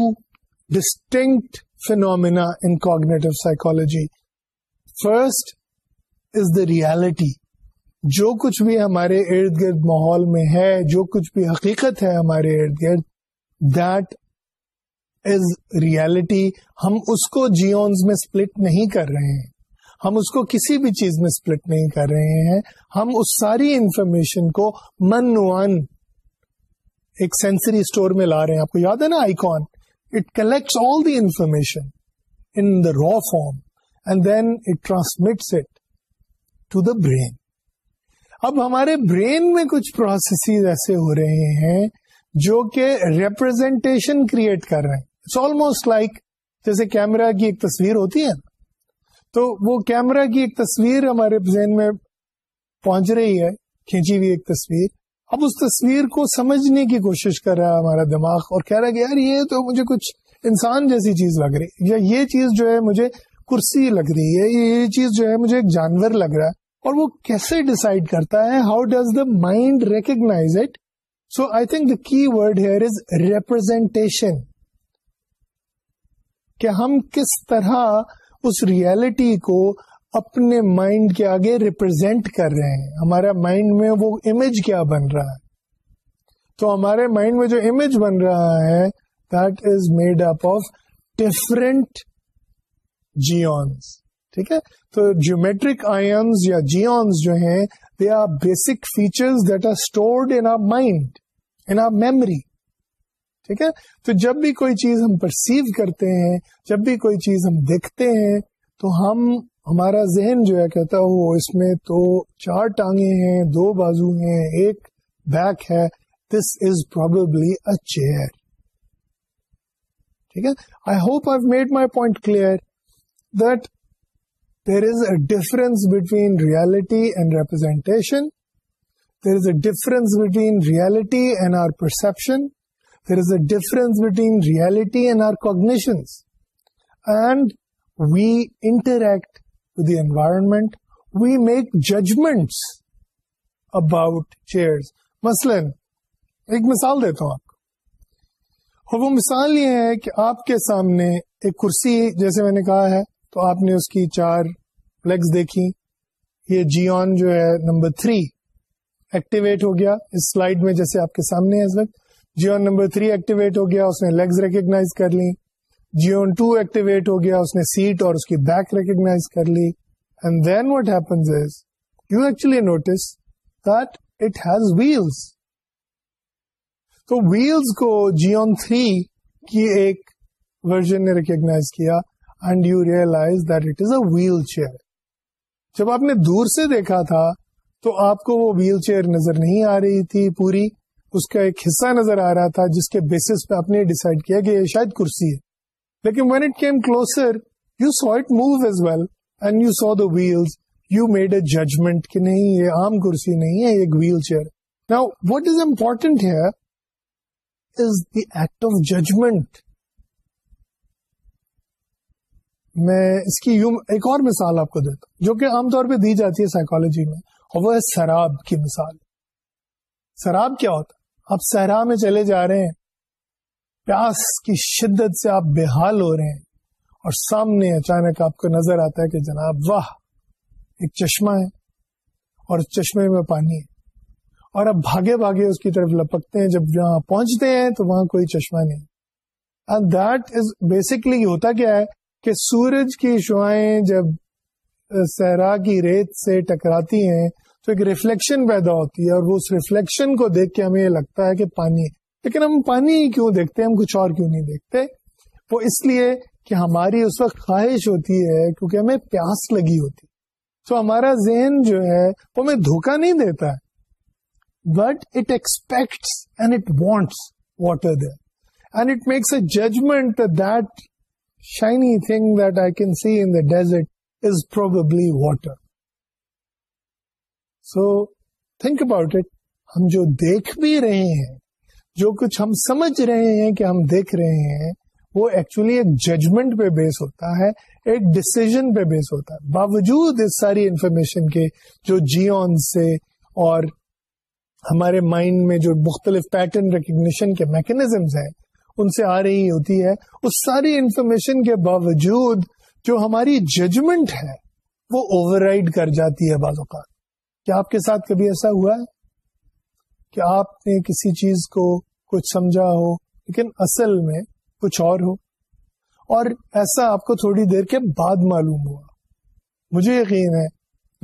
distinct phenomena in cognitive psychology. First is the reality جو کچھ بھی ہمارے ارد گرد ماحول میں ہے جو کچھ بھی حقیقت ہے ہمارے ارد گرد دیٹ از ریالٹی ہم اس کو جیونز میں سپلٹ نہیں کر رہے ہیں ہم اس کو کسی بھی چیز میں اسپلٹ نہیں کر رہے ہیں ہم اس ساری انفارمیشن کو من ون ایک سینسری اسٹور میں لا رہے ہیں آپ کو یاد ہے نا آئی کون it collect all the information in the raw form and then it transmits it to the brain اب ہمارے برین میں کچھ پروسیس ایسے ہو رہے ہیں جو کہ ریپرزینٹیشن کریٹ کر رہے ہیں اٹس آلموسٹ لائک جیسے کیمرا کی ایک تصویر ہوتی ہے نا تو وہ کیمرا کی ایک تصویر ہمارے ذہن میں پہنچ رہی ہے کھینچی ہوئی ایک تصویر اب اس تصویر کو سمجھنے کی کوشش کر رہا ہے ہمارا دماغ اور کہہ رہا ہے یار یہ تو مجھے کچھ انسان جیسی چیز لگ رہی یا یہ چیز جو ہے مجھے کرسی لگ رہی ہے یہ چیز جو ہے مجھے ایک جانور لگ رہا ہے اور وہ کیسے ڈسائڈ کرتا ہے how does the mind recognize so I think the key word here is representation کہ ہم کس طرح اس ریالٹی کو اپنے مائنڈ کے آگے ریپرزینٹ کر رہے ہیں ہمارا مائنڈ میں وہ امیج کیا بن رہا ہے تو ہمارے مائنڈ میں جو امیج بن رہا ہے that is made up of different geons ٹھیک ہے تو جیومیٹرک آئنس یا جیونس جو ہیں they are basic feature that are stored in mind in memory ٹھیک ہے تو جب بھی کوئی چیز ہم پرسیو کرتے ہیں جب بھی کوئی چیز ہم دیکھتے ہیں تو ہم ہمارا ذہن جو ہے کہتا ہو اس میں تو چار ٹانگے ہیں دو بازو ہیں ایک بیک ہے دس از پروبلی اچھے ٹھیک ہے I hope I made my point clear that there is a difference between reality and representation there is a difference between reality and our perception there is a difference between reality and آریک and we interact environment we make judgment about chairs مثلاً ایک مثال دیتا ہوں آپ کو وہ مثال یہ ہے کہ آپ کے سامنے ایک کرسی جیسے میں نے کہا ہے تو آپ نے اس کی چار پلیکس دیکھی یہ جی آن جو ہے نمبر تھری ایکٹیویٹ ہو گیا اس سلائڈ میں جیسے آپ کے سامنے ہے اس وقت جیون نمبر تھری ایکٹیویٹ ہو گیا اس نے لیگز ریکگناز کر لی جیون ٹو ایکٹیویٹ ہو گیا اس نے سیٹ اور اس کی بیک ریکگناز کر لی and then what happens is you actually notice that it has wheels so wheels کو جیون تھری کی ایک ورژن نے ریکگناز کیا and you realize that it is a wheelchair جب آپ نے دور سے دیکھا تھا تو آپ کو وہ ویل چیئر نظر نہیں آ رہی تھی پوری اس کا ایک حصہ نظر آ رہا تھا جس کے بیسس پہ آپ نے ڈیسائڈ کیا کہ یہ شاید کرسی ہے لیکن when it came closer you saw it move as well and you saw the wheels you made a judgment کہ نہیں یہ عام کرسی نہیں ہے ایک wheelchair what is important ہے is the act of judgment میں اس کی یوں ایک اور مثال آپ کو دیتا ہوں جو کہ عام طور پہ دی جاتی ہے سائیکولوجی میں اور وہ ہے شراب کی مثال شراب کیا ہوتا آپ صحرا میں چلے جا رہے ہیں پیاس کی شدت سے آپ بے حال ہو رہے ہیں اور سامنے اچانک آپ کو نظر آتا ہے کہ جناب واہ ایک چشمہ ہے اور چشمے میں پانی ہے اور اب بھاگے بھاگے اس کی طرف لپکتے ہیں جب جہاں پہنچتے ہیں تو وہاں کوئی چشمہ نہیں دیٹ از بیسکلی ہوتا کیا ہے کہ سورج کی شوائیں جب صحرا کی ریت سے ٹکراتی ہیں تو ایک ریفلیکشن پیدا ہوتی ہے اور وہ اس ریفلیکشن کو دیکھ کے ہمیں یہ لگتا ہے کہ پانی لیکن ہم پانی کیوں دیکھتے ہیں ہم کچھ اور کیوں نہیں دیکھتے وہ اس لیے کہ ہماری اس وقت خواہش ہوتی ہے کیونکہ ہمیں پیاس لگی ہوتی تو ہمارا ذہن جو ہے وہ ہمیں دھوکا نہیں دیتا ہے but it expects and it wants water there and it makes a judgment that shiny thing that I can see in desert is probably water so think about it ہم جو دیکھ بھی رہے ہیں جو کچھ ہم سمجھ رہے ہیں کہ ہم دیکھ رہے ہیں وہ ایکچولی ایک ججمنٹ پہ بیس ہوتا ہے ایک ڈسیزن پہ بیس ہوتا ہے باوجود اس ساری انفارمیشن کے جو جیون سے اور ہمارے مائنڈ میں جو مختلف پیٹرن ریکگنیشن کے میکنیزمز ہیں ان سے آ رہی ہوتی ہے اس ساری انفارمیشن کے باوجود جو ہماری ججمنٹ ہے وہ اوور کر جاتی ہے بعض اوقات کیا آپ کے ساتھ کبھی ایسا ہوا ہے کہ آپ نے کسی چیز کو کچھ سمجھا ہو لیکن اصل میں کچھ اور ہو اور ایسا آپ کو تھوڑی دیر کے بعد معلوم ہوا مجھے یقین ہے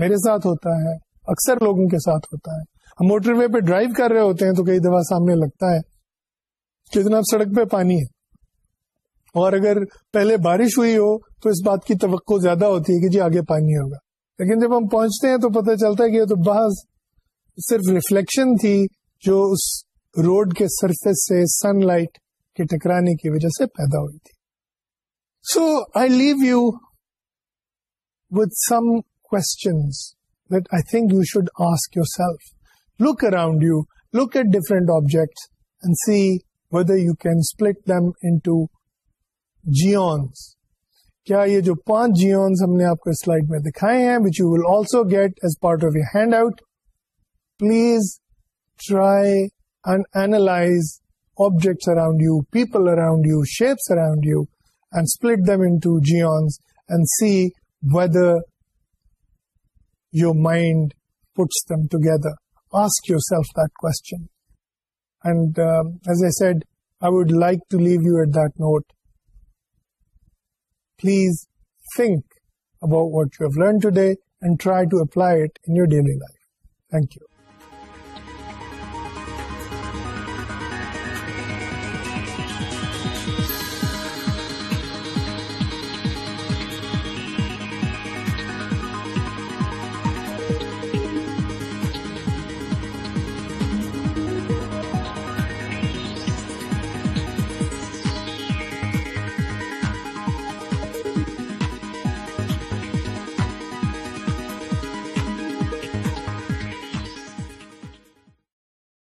میرے ساتھ ہوتا ہے اکثر لوگوں کے ساتھ ہوتا ہے ہم موٹر وے پہ ڈرائیو کر رہے ہوتے ہیں تو کئی دفعہ سامنے لگتا ہے کہ جناب سڑک پہ پانی ہے اور اگر پہلے بارش ہوئی ہو تو اس بات کی توقع زیادہ ہوتی ہے کہ جی آگے پانی ہوگا لیکن جب ہم پہنچتے ہیں تو پتہ چلتا ہے کہ یہ تو بحث صرف ریفلیکشن تھی جو اس روڈ کے سرفیس سے سن لائٹ کے ٹکرانے کی وجہ سے پیدا ہوئی تھی so I leave you with some کوئی think you should ask yourself look around you look at different objects and see can split them into geons کیا یہ جو پانچ جیس ہم نے آپ کو سلائڈ میں دکھائے ہیں which you will also get as part of you hand out please try and analyze objects around you people around you shapes around you and split them Anees and see whether your mind put them together آسکوریلف دشن and as I said I would like to leave you at that note please think about what you have learned today and try to apply it in your daily life. Thank you.